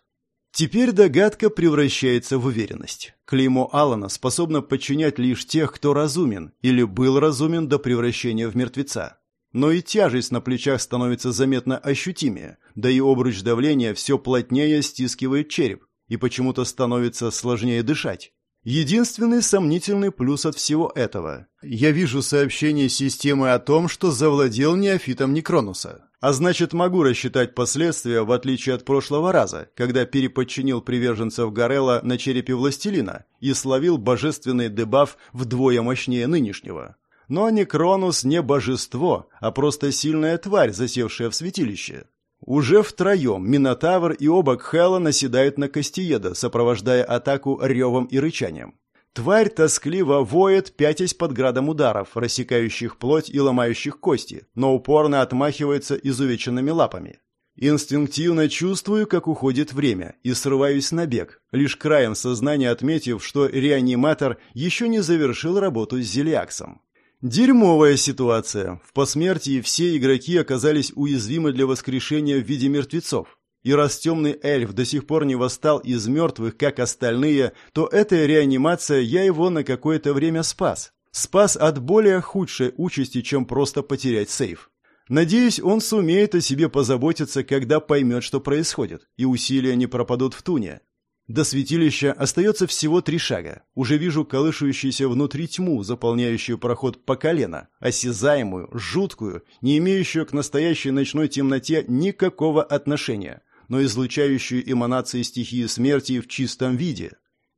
Теперь догадка превращается в уверенность. Клеймо Алана способно подчинять лишь тех, кто разумен или был разумен до превращения в мертвеца. Но и тяжесть на плечах становится заметно ощутимее, да и обруч давления все плотнее стискивает череп, и почему-то становится сложнее дышать. Единственный сомнительный плюс от всего этого. Я вижу сообщение системы о том, что завладел неофитом Некронуса. А значит, могу рассчитать последствия, в отличие от прошлого раза, когда переподчинил приверженцев Гарелла на черепе Властелина и словил божественный дебаф вдвое мощнее нынешнего. Но Некронус не божество, а просто сильная тварь, засевшая в святилище. Уже втроем Минотавр и оба Кхела наседают на Костиеда, сопровождая атаку ревом и рычанием. Тварь тоскливо воет, пятясь под градом ударов, рассекающих плоть и ломающих кости, но упорно отмахивается изувеченными лапами. Инстинктивно чувствую, как уходит время, и срываюсь на бег, лишь краем сознания отметив, что реаниматор еще не завершил работу с Зелиаксом. Дерьмовая ситуация. В посмертии все игроки оказались уязвимы для воскрешения в виде мертвецов. И раз темный эльф до сих пор не восстал из мертвых, как остальные, то эта реанимация я его на какое-то время спас. Спас от более худшей участи, чем просто потерять сейф. Надеюсь, он сумеет о себе позаботиться, когда поймет, что происходит, и усилия не пропадут в туне. До святилища остается всего три шага. Уже вижу колышущуюся внутри тьму, заполняющую проход по колено, осязаемую, жуткую, не имеющую к настоящей ночной темноте никакого отношения, но излучающую эманации стихии смерти в чистом виде.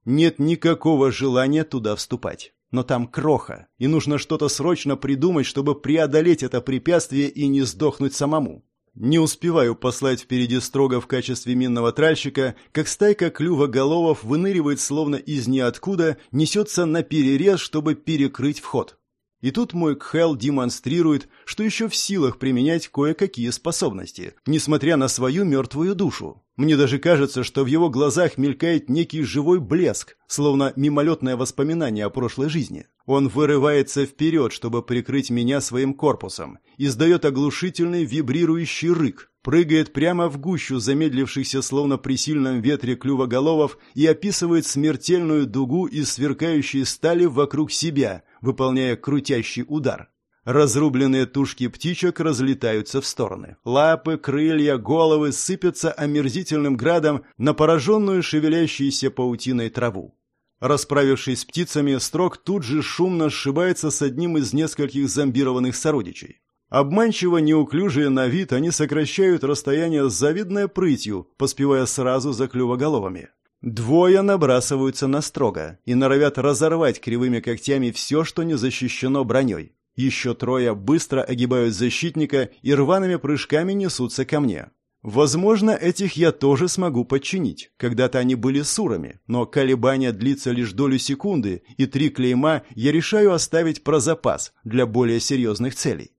Нет никакого желания туда вступать. Но там кроха, и нужно что-то срочно придумать, чтобы преодолеть это препятствие и не сдохнуть самому. Не успеваю послать впереди строго в качестве минного тральщика, как стайка клюва головов выныривает словно из ниоткуда, несется на перерез, чтобы перекрыть вход. И тут мой Кхел демонстрирует, что еще в силах применять кое-какие способности, несмотря на свою мертвую душу. Мне даже кажется, что в его глазах мелькает некий живой блеск, словно мимолетное воспоминание о прошлой жизни. Он вырывается вперед, чтобы прикрыть меня своим корпусом, издает оглушительный вибрирующий рык, прыгает прямо в гущу замедлившихся словно при сильном ветре клювоголовов и описывает смертельную дугу из сверкающей стали вокруг себя, выполняя крутящий удар. Разрубленные тушки птичек разлетаются в стороны. Лапы, крылья, головы сыпятся омерзительным градом на пораженную шевелящейся паутиной траву. Расправившись с птицами, Строк тут же шумно сшибается с одним из нескольких зомбированных сородичей. Обманчиво неуклюжие на вид, они сокращают расстояние с завидной прытью, поспевая сразу за клювоголовыми. Двое набрасываются на Строга и норовят разорвать кривыми когтями все, что не защищено броней. Еще трое быстро огибают защитника и рваными прыжками несутся ко мне. Возможно, этих я тоже смогу подчинить. Когда-то они были сурами, но колебания длится лишь долю секунды, и три клейма я решаю оставить про запас для более серьезных целей.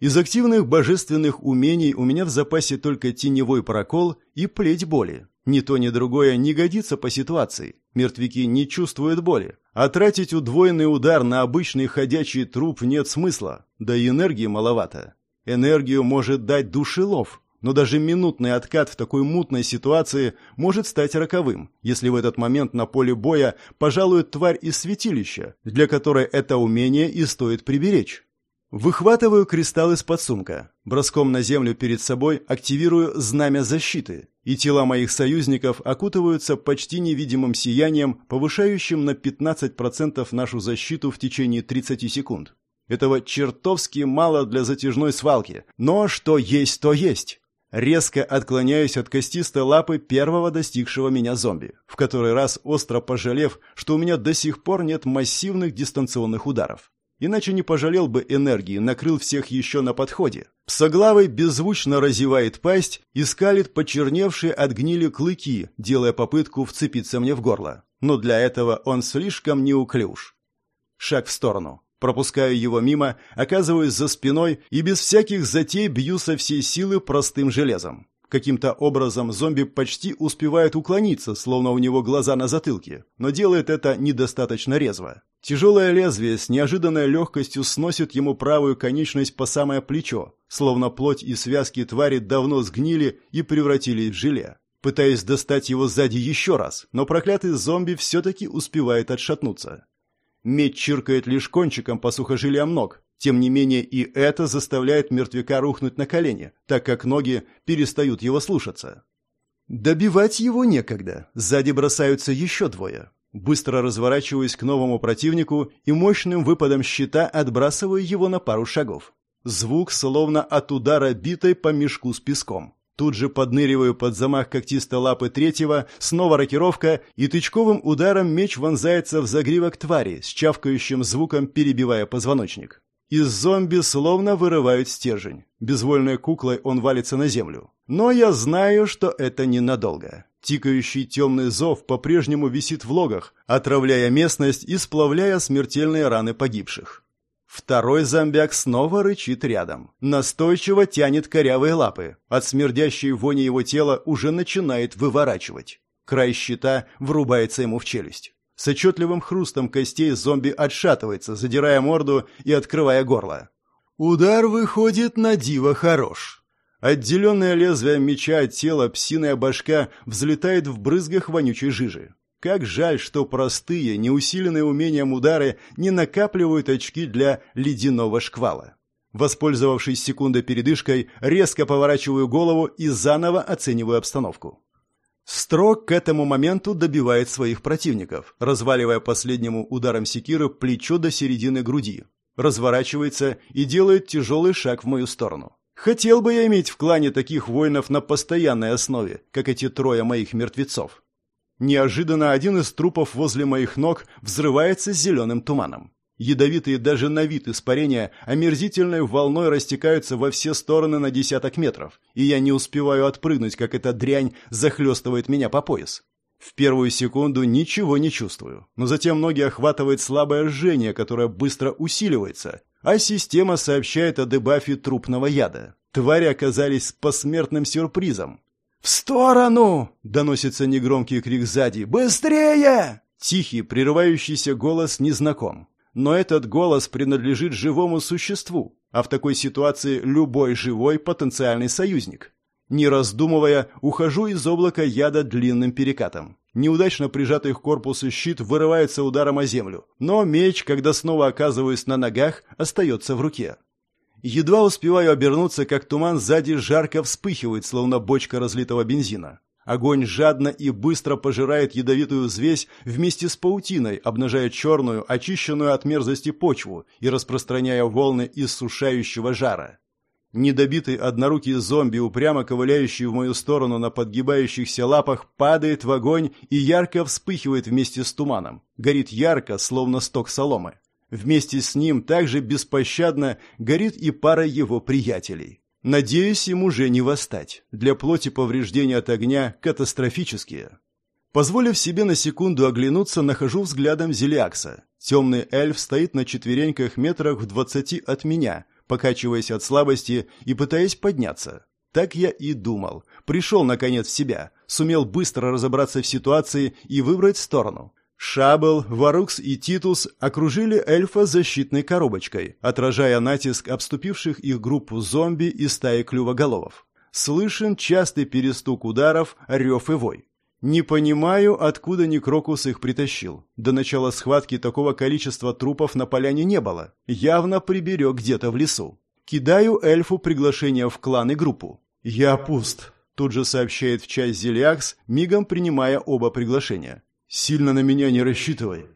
Из активных божественных умений у меня в запасе только теневой прокол и плеть боли. Ни то, ни другое не годится по ситуации. Мертвяки не чувствуют боли. А тратить удвоенный удар на обычный ходячий труп нет смысла. Да и энергии маловато. Энергию может дать душелов. Но даже минутный откат в такой мутной ситуации может стать роковым, если в этот момент на поле боя пожалует тварь из святилища, для которой это умение и стоит приберечь. Выхватываю кристалл из-под сумка. Броском на землю перед собой активирую знамя защиты, и тела моих союзников окутываются почти невидимым сиянием, повышающим на 15% нашу защиту в течение 30 секунд. Этого чертовски мало для затяжной свалки, но что есть, то есть. Резко отклоняюсь от костистой лапы первого достигшего меня зомби, в который раз остро пожалев, что у меня до сих пор нет массивных дистанционных ударов. Иначе не пожалел бы энергии, накрыл всех еще на подходе. Псоглавый беззвучно разевает пасть и скалит почерневшие от гнили клыки, делая попытку вцепиться мне в горло. Но для этого он слишком неуклюж. Шаг в сторону. Пропускаю его мимо, оказываюсь за спиной и без всяких затей бью со всей силы простым железом. Каким-то образом зомби почти успевает уклониться, словно у него глаза на затылке, но делает это недостаточно резво. Тяжелое лезвие с неожиданной легкостью сносит ему правую конечность по самое плечо, словно плоть и связки твари давно сгнили и превратились в желе. Пытаюсь достать его сзади еще раз, но проклятый зомби все-таки успевает отшатнуться. Меч чиркает лишь кончиком по сухожилиям ног, тем не менее и это заставляет мертвяка рухнуть на колени, так как ноги перестают его слушаться. Добивать его некогда, сзади бросаются еще двое. Быстро разворачиваюсь к новому противнику и мощным выпадом щита отбрасываю его на пару шагов. Звук словно от удара битой по мешку с песком. Тут же подныриваю под замах когтистой лапы третьего, снова рокировка, и тычковым ударом меч вонзается в загривок твари, с чавкающим звуком перебивая позвоночник. Из зомби словно вырывают стержень. Безвольной куклой он валится на землю. Но я знаю, что это ненадолго. Тикающий темный зов по-прежнему висит в логах, отравляя местность и сплавляя смертельные раны погибших. Второй зомбяк снова рычит рядом. Настойчиво тянет корявые лапы. От смердящей вони его тела уже начинает выворачивать. Край щита врубается ему в челюсть. С отчетливым хрустом костей зомби отшатывается, задирая морду и открывая горло. Удар выходит на диво хорош. Отделенное лезвие меча от тела псиная башка взлетает в брызгах вонючей жижи. Как жаль, что простые, неусиленные умением удары не накапливают очки для ледяного шквала. Воспользовавшись секундой передышкой, резко поворачиваю голову и заново оцениваю обстановку. Строк к этому моменту добивает своих противников, разваливая последнему ударом секиры плечо до середины груди. Разворачивается и делает тяжелый шаг в мою сторону. Хотел бы я иметь в клане таких воинов на постоянной основе, как эти трое моих мертвецов. Неожиданно один из трупов возле моих ног взрывается зеленым туманом. Ядовитые даже на вид испарения омерзительной волной растекаются во все стороны на десяток метров, и я не успеваю отпрыгнуть, как эта дрянь захлестывает меня по пояс. В первую секунду ничего не чувствую, но затем ноги охватывает слабое жжение, которое быстро усиливается, а система сообщает о дебафе трупного яда. Твари оказались посмертным сюрпризом. «В сторону!» — доносится негромкий крик сзади. «Быстрее!» Тихий, прерывающийся голос незнаком. Но этот голос принадлежит живому существу, а в такой ситуации любой живой потенциальный союзник. Не раздумывая, ухожу из облака яда длинным перекатом. Неудачно прижатый к корпусу щит вырывается ударом о землю, но меч, когда снова оказываюсь на ногах, остается в руке. Едва успеваю обернуться, как туман сзади жарко вспыхивает, словно бочка разлитого бензина. Огонь жадно и быстро пожирает ядовитую взвесь вместе с паутиной, обнажая черную, очищенную от мерзости почву и распространяя волны иссушающего жара. Недобитый однорукий зомби, упрямо ковыляющий в мою сторону на подгибающихся лапах, падает в огонь и ярко вспыхивает вместе с туманом. Горит ярко, словно сток соломы. Вместе с ним также беспощадно горит и пара его приятелей. Надеюсь, им уже не восстать. Для плоти повреждения от огня катастрофические. Позволив себе на секунду оглянуться, нахожу взглядом Зелиакса. Темный эльф стоит на четвереньках метрах в двадцати от меня, покачиваясь от слабости и пытаясь подняться. Так я и думал. Пришел, наконец, в себя, сумел быстро разобраться в ситуации и выбрать сторону. Шабл, Варукс и Титус окружили эльфа защитной коробочкой, отражая натиск обступивших их группу зомби и стаи клювоголовов. Слышен частый перестук ударов, рев и вой. Не понимаю, откуда Некрокус их притащил. До начала схватки такого количества трупов на поляне не было. Явно приберег где-то в лесу. Кидаю эльфу приглашение в клан и группу. «Я пуст», — тут же сообщает в часть Зелиакс, мигом принимая оба приглашения. «Сильно на меня не рассчитывай».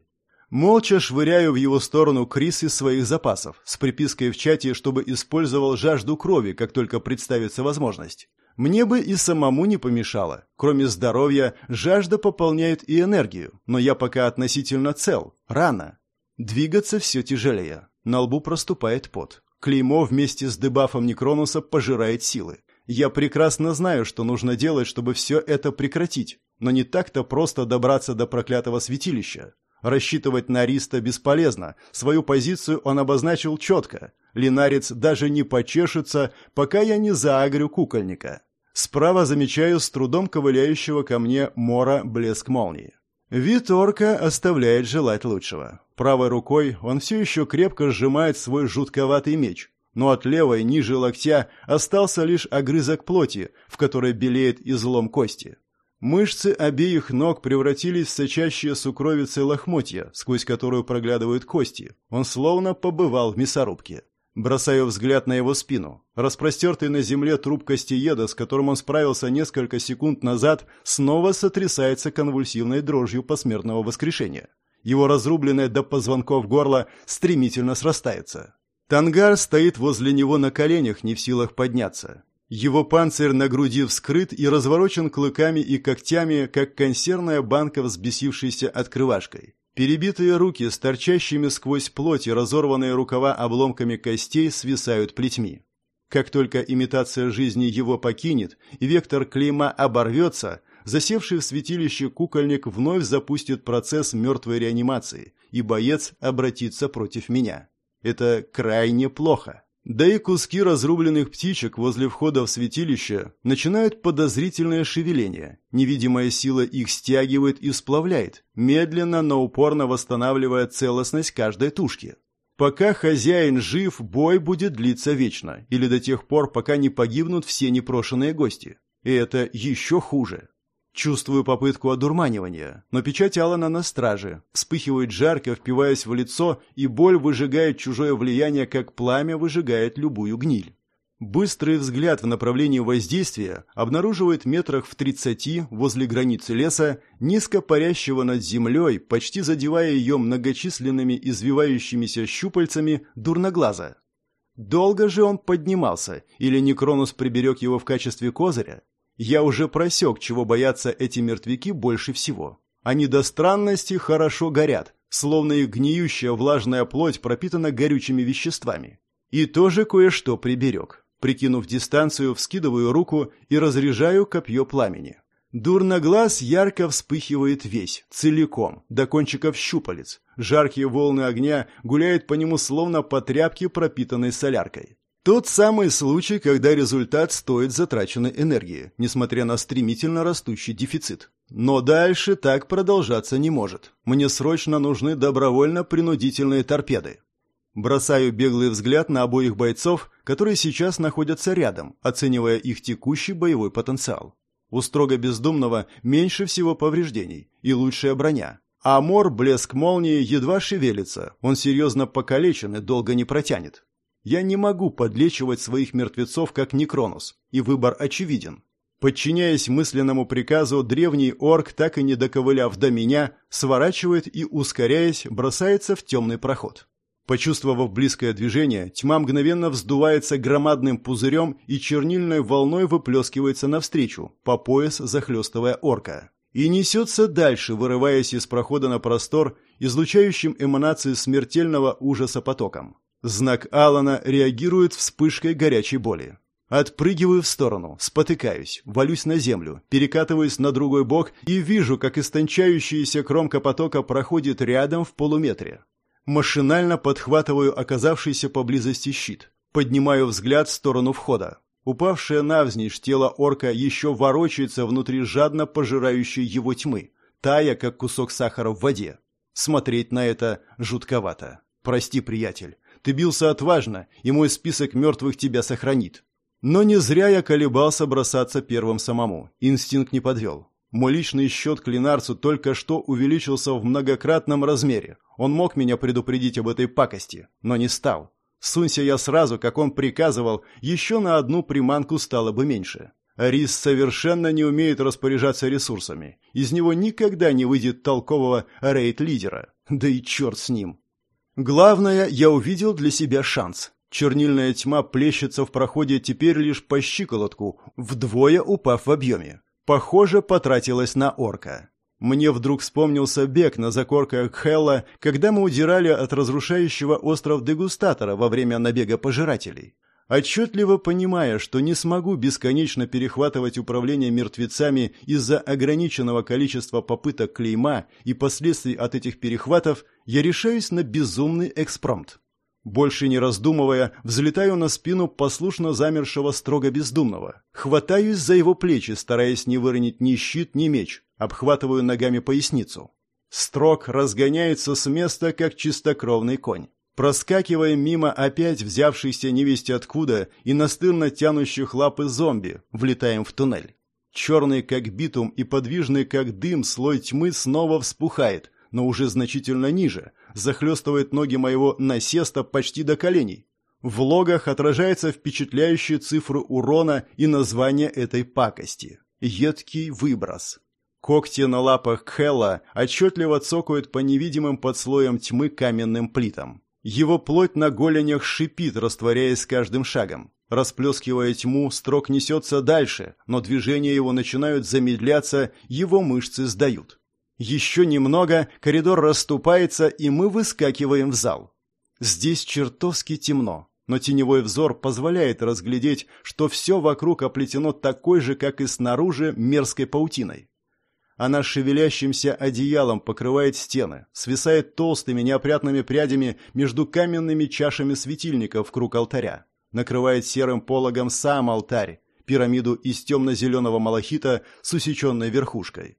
Молча швыряю в его сторону Крис из своих запасов, с припиской в чате, чтобы использовал жажду крови, как только представится возможность. Мне бы и самому не помешало. Кроме здоровья, жажда пополняет и энергию, но я пока относительно цел, рано. Двигаться все тяжелее. На лбу проступает пот. Клеймо вместе с дебафом Некронуса пожирает силы. Я прекрасно знаю, что нужно делать, чтобы все это прекратить, но не так-то просто добраться до проклятого святилища. Рассчитывать на Риста бесполезно, свою позицию он обозначил четко. Линарец даже не почешется, пока я не заагрю кукольника. Справа замечаю с трудом ковыляющего ко мне Мора блеск молнии. Вид орка оставляет желать лучшего. Правой рукой он все еще крепко сжимает свой жутковатый меч, но от левой, ниже локтя, остался лишь огрызок плоти, в которой белеет излом кости. Мышцы обеих ног превратились в сочащие сукровицы лохмотья, сквозь которую проглядывают кости. Он словно побывал в мясорубке. Бросаю взгляд на его спину. Распростертый на земле труп костееда, с которым он справился несколько секунд назад, снова сотрясается конвульсивной дрожью посмертного воскрешения. Его разрубленное до позвонков горло стремительно срастается. Тангар стоит возле него на коленях, не в силах подняться. Его панцирь на груди вскрыт и разворочен клыками и когтями, как консервная банка взбесившейся открывашкой. Перебитые руки с торчащими сквозь плоть и разорванные рукава обломками костей свисают плетьми. Как только имитация жизни его покинет и вектор клейма оборвется, засевший в святилище кукольник вновь запустит процесс мертвой реанимации, и боец обратится против меня. Это крайне плохо. Да и куски разрубленных птичек возле входа в святилище начинают подозрительное шевеление. Невидимая сила их стягивает и сплавляет, медленно, но упорно восстанавливая целостность каждой тушки. Пока хозяин жив, бой будет длиться вечно, или до тех пор, пока не погибнут все непрошенные гости. И это еще хуже. Чувствую попытку одурманивания, но печать Алана на страже. Вспыхивает жарко, впиваясь в лицо, и боль выжигает чужое влияние, как пламя выжигает любую гниль. Быстрый взгляд в направлении воздействия обнаруживает метрах в тридцати возле границы леса, низко парящего над землей, почти задевая ее многочисленными извивающимися щупальцами дурноглаза. Долго же он поднимался, или Некронус приберег его в качестве козыря? Я уже просек, чего боятся эти мертвяки больше всего. Они до странности хорошо горят, словно их гниющая влажная плоть пропитана горючими веществами. И тоже кое-что приберег. Прикинув дистанцию, вскидываю руку и разряжаю копье пламени. Дурноглаз ярко вспыхивает весь, целиком, до кончиков щупалец. Жаркие волны огня гуляют по нему словно по тряпке, пропитанной соляркой. Тот самый случай, когда результат стоит затраченной энергии, несмотря на стремительно растущий дефицит. Но дальше так продолжаться не может. Мне срочно нужны добровольно-принудительные торпеды. Бросаю беглый взгляд на обоих бойцов, которые сейчас находятся рядом, оценивая их текущий боевой потенциал. У строго бездумного меньше всего повреждений и лучшая броня. А Мор, блеск молнии, едва шевелится, он серьезно покалечен и долго не протянет. Я не могу подлечивать своих мертвецов, как Некронус, и выбор очевиден. Подчиняясь мысленному приказу, древний орк, так и не доковыляв до меня, сворачивает и, ускоряясь, бросается в темный проход. Почувствовав близкое движение, тьма мгновенно вздувается громадным пузырем и чернильной волной выплескивается навстречу, по пояс захлестывая орка. И несется дальше, вырываясь из прохода на простор, излучающим эманации смертельного ужаса потоком. Знак Алана реагирует вспышкой горячей боли. Отпрыгиваю в сторону, спотыкаюсь, валюсь на землю, перекатываюсь на другой бок и вижу, как истончающаяся кромка потока проходит рядом в полуметре. Машинально подхватываю оказавшийся поблизости щит. Поднимаю взгляд в сторону входа. Упавшее навзничь тело орка еще ворочается внутри жадно пожирающей его тьмы, тая, как кусок сахара в воде. Смотреть на это жутковато. Прости, приятель, ты бился отважно, и мой список мертвых тебя сохранит. Но не зря я колебался бросаться первым самому. Инстинкт не подвел. Мой личный счет клинарцу только что увеличился в многократном размере. Он мог меня предупредить об этой пакости, но не стал. Сунься я сразу, как он приказывал, еще на одну приманку стало бы меньше. Рис совершенно не умеет распоряжаться ресурсами. Из него никогда не выйдет толкового рейд-лидера. Да и черт с ним. Главное, я увидел для себя шанс. Чернильная тьма плещется в проходе теперь лишь по щиколотку, вдвое упав в объеме. Похоже, потратилась на орка. Мне вдруг вспомнился бег на закорках Хелла, когда мы удирали от разрушающего остров Дегустатора во время набега пожирателей. Отчетливо понимая, что не смогу бесконечно перехватывать управление мертвецами из-за ограниченного количества попыток клейма и последствий от этих перехватов, я решаюсь на безумный экспромт. Больше не раздумывая, взлетаю на спину послушно замершего строго бездумного. Хватаюсь за его плечи, стараясь не выронить ни щит, ни меч. Обхватываю ногами поясницу. Строк разгоняется с места, как чистокровный конь. Проскакивая мимо опять взявшихся невесть откуда и настырно тянущих лапы зомби, влетаем в туннель. Черный, как битум, и подвижный, как дым, слой тьмы снова вспухает, но уже значительно ниже, захлестывает ноги моего насеста почти до коленей. В логах отражается впечатляющие цифры урона и название этой пакости. Едкий выброс. Когти на лапах Кхелла отчетливо цокают по невидимым под слоем тьмы каменным плитам. Его плоть на голенях шипит, растворяясь каждым шагом. Расплескивая тьму, строк несется дальше, но движения его начинают замедляться, его мышцы сдают. Еще немного, коридор расступается, и мы выскакиваем в зал. Здесь чертовски темно, но теневой взор позволяет разглядеть, что все вокруг оплетено такой же, как и снаружи, мерзкой паутиной. Она шевелящимся одеялом покрывает стены, свисает толстыми неопрятными прядями между каменными чашами светильников круг алтаря, накрывает серым пологом сам алтарь, пирамиду из темно-зеленого малахита с усеченной верхушкой.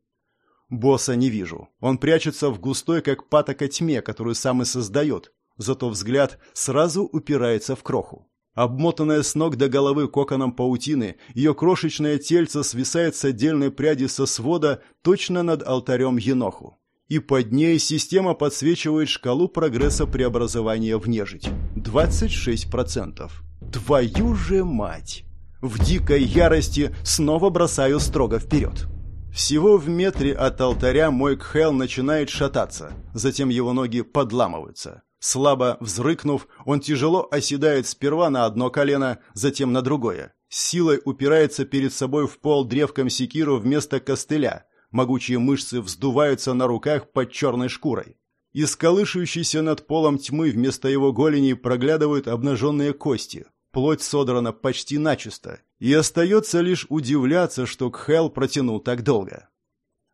Босса не вижу. Он прячется в густой, как патока тьме, которую сам и создает. Зато взгляд сразу упирается в кроху. Обмотанная с ног до головы коконом паутины, ее крошечное тельце свисает с отдельной пряди со свода точно над алтарем Еноху. И под ней система подсвечивает шкалу прогресса преобразования в нежить. 26%. Твою же мать! В дикой ярости снова бросаю строго вперед. Всего в метре от алтаря мой Кхел начинает шататься, затем его ноги подламываются. Слабо взрыкнув, он тяжело оседает сперва на одно колено, затем на другое. силой упирается перед собой в пол древком секиру вместо костыля. Могучие мышцы вздуваются на руках под черной шкурой. Из колышущейся над полом тьмы вместо его голеней проглядывают обнаженные кости. Плоть содрана почти начисто, и остается лишь удивляться, что Кхел протянул так долго.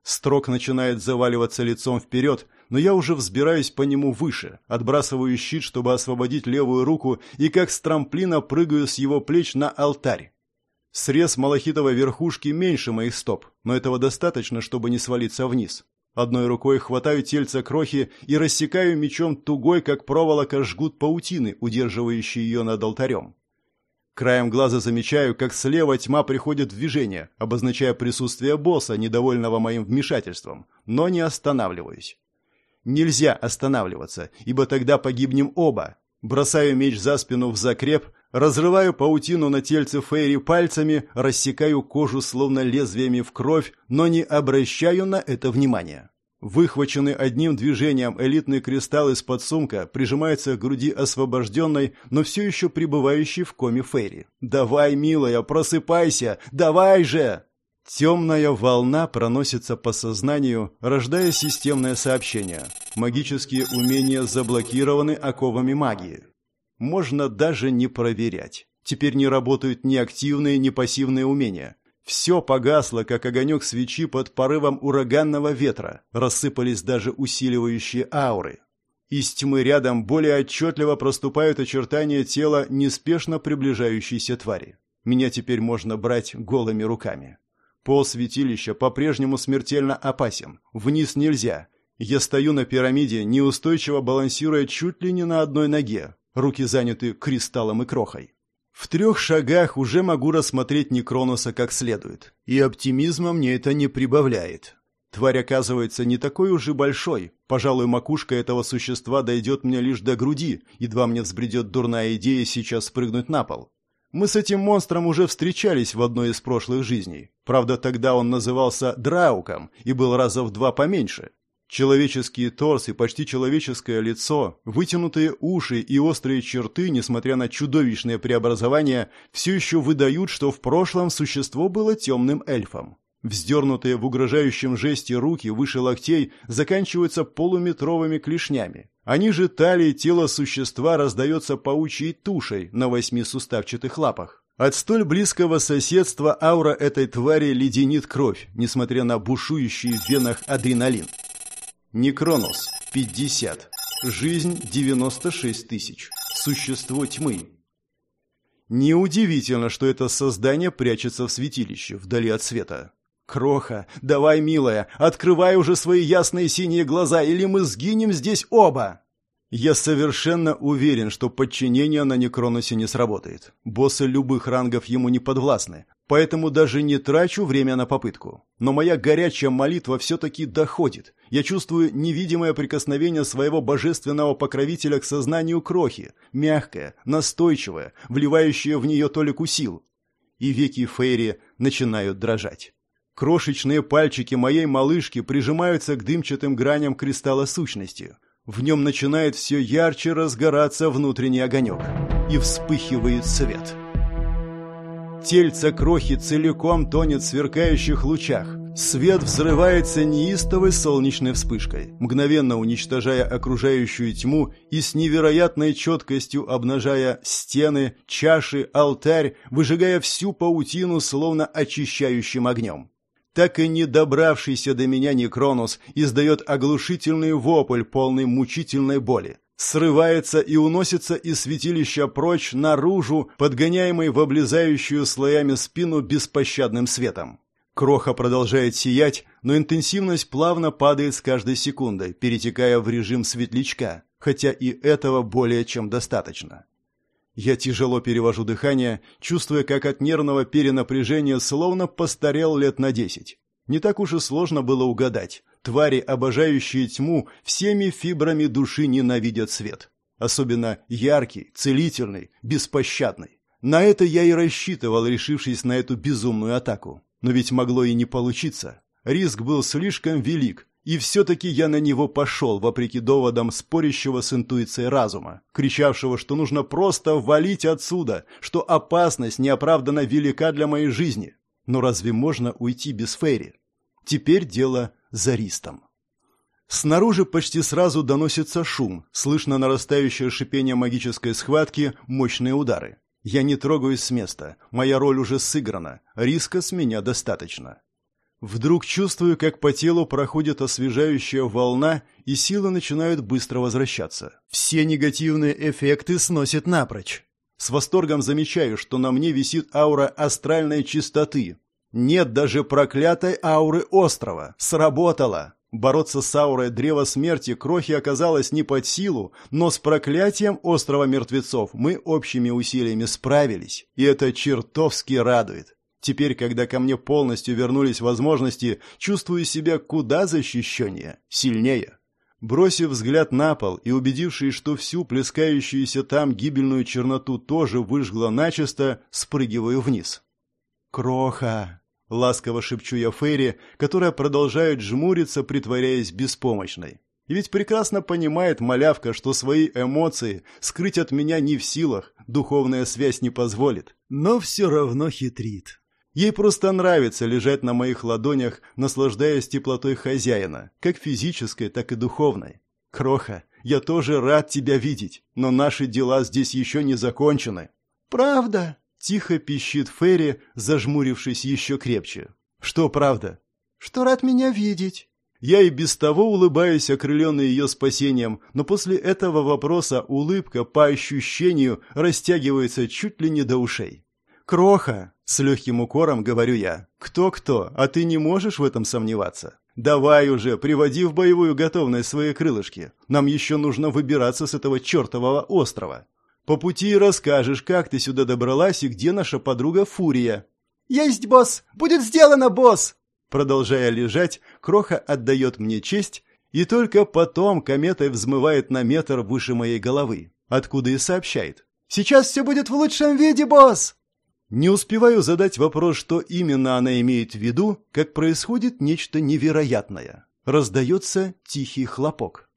Строк начинает заваливаться лицом вперед, но я уже взбираюсь по нему выше, отбрасываю щит, чтобы освободить левую руку, и как с трамплина прыгаю с его плеч на алтарь. Срез малахитовой верхушки меньше моих стоп, но этого достаточно, чтобы не свалиться вниз. Одной рукой хватаю тельца крохи и рассекаю мечом тугой, как проволока, жгут паутины, удерживающие ее над алтарем. Краем глаза замечаю, как слева тьма приходит в движение, обозначая присутствие босса, недовольного моим вмешательством, но не останавливаюсь. Нельзя останавливаться, ибо тогда погибнем оба. Бросаю меч за спину в закреп, разрываю паутину на тельце Фейри пальцами, рассекаю кожу словно лезвиями в кровь, но не обращаю на это внимания. Выхваченный одним движением элитный кристалл из-под сумка прижимается к груди освобожденной, но все еще пребывающей в коме Фейри. «Давай, милая, просыпайся! Давай же!» Темная волна проносится по сознанию, рождая системное сообщение. Магические умения заблокированы оковами магии. Можно даже не проверять. Теперь не работают ни активные, ни пассивные умения. Все погасло, как огонек свечи под порывом ураганного ветра. Рассыпались даже усиливающие ауры. Из тьмы рядом более отчетливо проступают очертания тела неспешно приближающейся твари. Меня теперь можно брать голыми руками. Пол святилища по-прежнему смертельно опасен. Вниз нельзя. Я стою на пирамиде, неустойчиво балансируя чуть ли не на одной ноге. Руки заняты кристаллом и крохой. В трех шагах уже могу рассмотреть Некроноса как следует. И оптимизма мне это не прибавляет. Тварь оказывается не такой уж и большой. Пожалуй, макушка этого существа дойдет мне лишь до груди, едва мне взбредет дурная идея сейчас спрыгнуть на пол. Мы с этим монстром уже встречались в одной из прошлых жизней. Правда, тогда он назывался Драуком и был раза в два поменьше. Человеческий торс и почти человеческое лицо, вытянутые уши и острые черты, несмотря на чудовищное преобразование, все еще выдают, что в прошлом существо было темным эльфом. Вздернутые в угрожающем жесте руки выше локтей заканчиваются полуметровыми клешнями. Они же талии тела существа раздается паучьей тушей на восьми суставчатых лапах. От столь близкого соседства аура этой твари леденит кровь, несмотря на бушующий в венах адреналин. Некронус, 50. Жизнь 96 тысяч. Существо тьмы. Неудивительно, что это создание прячется в святилище, вдали от света. «Кроха, давай, милая, открывай уже свои ясные синие глаза, или мы сгинем здесь оба!» Я совершенно уверен, что подчинение на Некронусе не сработает. Боссы любых рангов ему не подвластны, поэтому даже не трачу время на попытку. Но моя горячая молитва все-таки доходит. Я чувствую невидимое прикосновение своего божественного покровителя к сознанию Крохи, мягкое, настойчивое, вливающее в нее толику сил. И веки Фейри начинают дрожать. Крошечные пальчики моей малышки прижимаются к дымчатым граням кристалла сущности. В нем начинает все ярче разгораться внутренний огонек. И вспыхивает свет. Тельце крохи целиком тонет в сверкающих лучах. Свет взрывается неистовой солнечной вспышкой, мгновенно уничтожая окружающую тьму и с невероятной четкостью обнажая стены, чаши, алтарь, выжигая всю паутину словно очищающим огнем так и не добравшийся до меня Некронус издает оглушительный вопль, полный мучительной боли. Срывается и уносится из святилища прочь наружу, подгоняемый в облезающую слоями спину беспощадным светом. Кроха продолжает сиять, но интенсивность плавно падает с каждой секундой, перетекая в режим светлячка, хотя и этого более чем достаточно. Я тяжело перевожу дыхание, чувствуя, как от нервного перенапряжения словно постарел лет на десять. Не так уж и сложно было угадать. Твари, обожающие тьму, всеми фибрами души ненавидят свет. Особенно яркий, целительный, беспощадный. На это я и рассчитывал, решившись на эту безумную атаку. Но ведь могло и не получиться. Риск был слишком велик, и все-таки я на него пошел, вопреки доводам спорящего с интуицией разума, кричавшего, что нужно просто валить отсюда, что опасность неоправданно велика для моей жизни. Но разве можно уйти без Фейри? Теперь дело за Ристом. Снаружи почти сразу доносится шум, слышно нарастающее шипение магической схватки, мощные удары. Я не трогаюсь с места, моя роль уже сыграна, риска с меня достаточно. Вдруг чувствую, как по телу проходит освежающая волна, и силы начинают быстро возвращаться. Все негативные эффекты сносят напрочь. С восторгом замечаю, что на мне висит аура астральной чистоты. Нет даже проклятой ауры острова. Сработало. Бороться с аурой древа смерти крохи оказалось не под силу, но с проклятием острова мертвецов мы общими усилиями справились, и это чертовски радует. Теперь, когда ко мне полностью вернулись возможности, чувствую себя куда защищеннее, сильнее. Бросив взгляд на пол и убедившись, что всю плескающуюся там гибельную черноту тоже выжгла начисто, спрыгиваю вниз. «Кроха!» — ласково шепчу я Ферри, которая продолжает жмуриться, притворяясь беспомощной. И ведь прекрасно понимает малявка, что свои эмоции скрыть от меня не в силах, духовная связь не позволит, но все равно хитрит. Ей просто нравится лежать на моих ладонях, наслаждаясь теплотой хозяина, как физической, так и духовной. Кроха, я тоже рад тебя видеть, но наши дела здесь еще не закончены. Правда? Тихо пищит Ферри, зажмурившись еще крепче. Что правда? Что рад меня видеть. Я и без того улыбаюсь, окрыленный ее спасением, но после этого вопроса улыбка по ощущению растягивается чуть ли не до ушей. «Кроха!» — с легким укором говорю я. «Кто-кто, а ты не можешь в этом сомневаться? Давай уже, приводи в боевую готовность свои крылышки. Нам еще нужно выбираться с этого чертового острова. По пути расскажешь, как ты сюда добралась и где наша подруга Фурия». «Есть, босс! Будет сделано, босс!» Продолжая лежать, Кроха отдает мне честь, и только потом кометой взмывает на метр выше моей головы, откуда и сообщает. «Сейчас все будет в лучшем виде, босс!» Не успеваю задать вопрос, что именно она имеет в виду, как происходит нечто невероятное. Раздается тихий хлопок.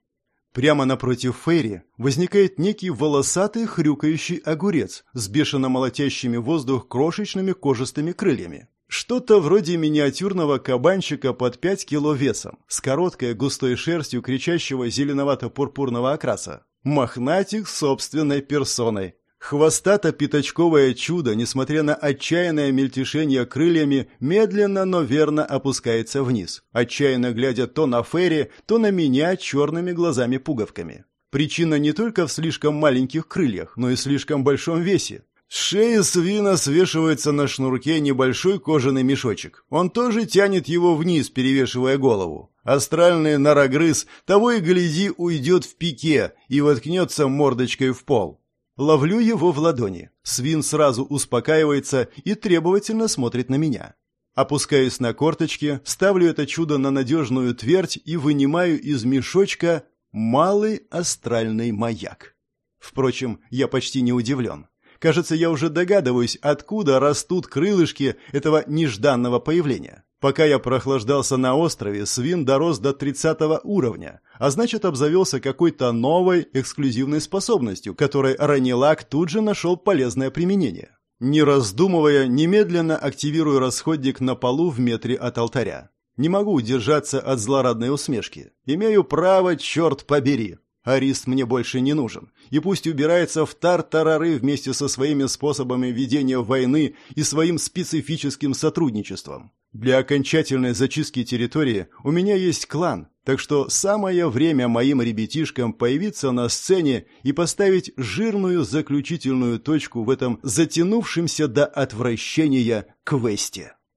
Прямо напротив Фейри возникает некий волосатый хрюкающий огурец с бешено молотящими воздух крошечными кожистыми крыльями. Что-то вроде миниатюрного кабанчика под 5 кило весом, с короткой густой шерстью кричащего зеленовато-пурпурного окраса. Мохнатик собственной персоной, Хвостато-пятачковое чудо, несмотря на отчаянное мельтешение крыльями, медленно, но верно опускается вниз, отчаянно глядя то на Ферри, то на меня черными глазами-пуговками. Причина не только в слишком маленьких крыльях, но и слишком большом весе. С шеи свина свешивается на шнурке небольшой кожаный мешочек. Он тоже тянет его вниз, перевешивая голову. Астральный норогрыз того и гляди уйдет в пике и воткнется мордочкой в пол. Ловлю его в ладони. Свин сразу успокаивается и требовательно смотрит на меня. Опускаюсь на корточки, ставлю это чудо на надежную твердь и вынимаю из мешочка малый астральный маяк. Впрочем, я почти не удивлен. Кажется, я уже догадываюсь, откуда растут крылышки этого нежданного появления. Пока я прохлаждался на острове, свин дорос до 30 уровня, а значит обзавелся какой-то новой эксклюзивной способностью, которой Ранилак тут же нашел полезное применение. Не раздумывая, немедленно активирую расходник на полу в метре от алтаря. Не могу удержаться от злорадной усмешки. Имею право, черт побери. Арист мне больше не нужен. И пусть убирается в тар-тарары вместе со своими способами ведения войны и своим специфическим сотрудничеством. Для окончательной зачистки территории у меня есть клан, так что самое время моим ребятишкам появиться на сцене и поставить жирную заключительную точку в этом затянувшемся до отвращения квесте.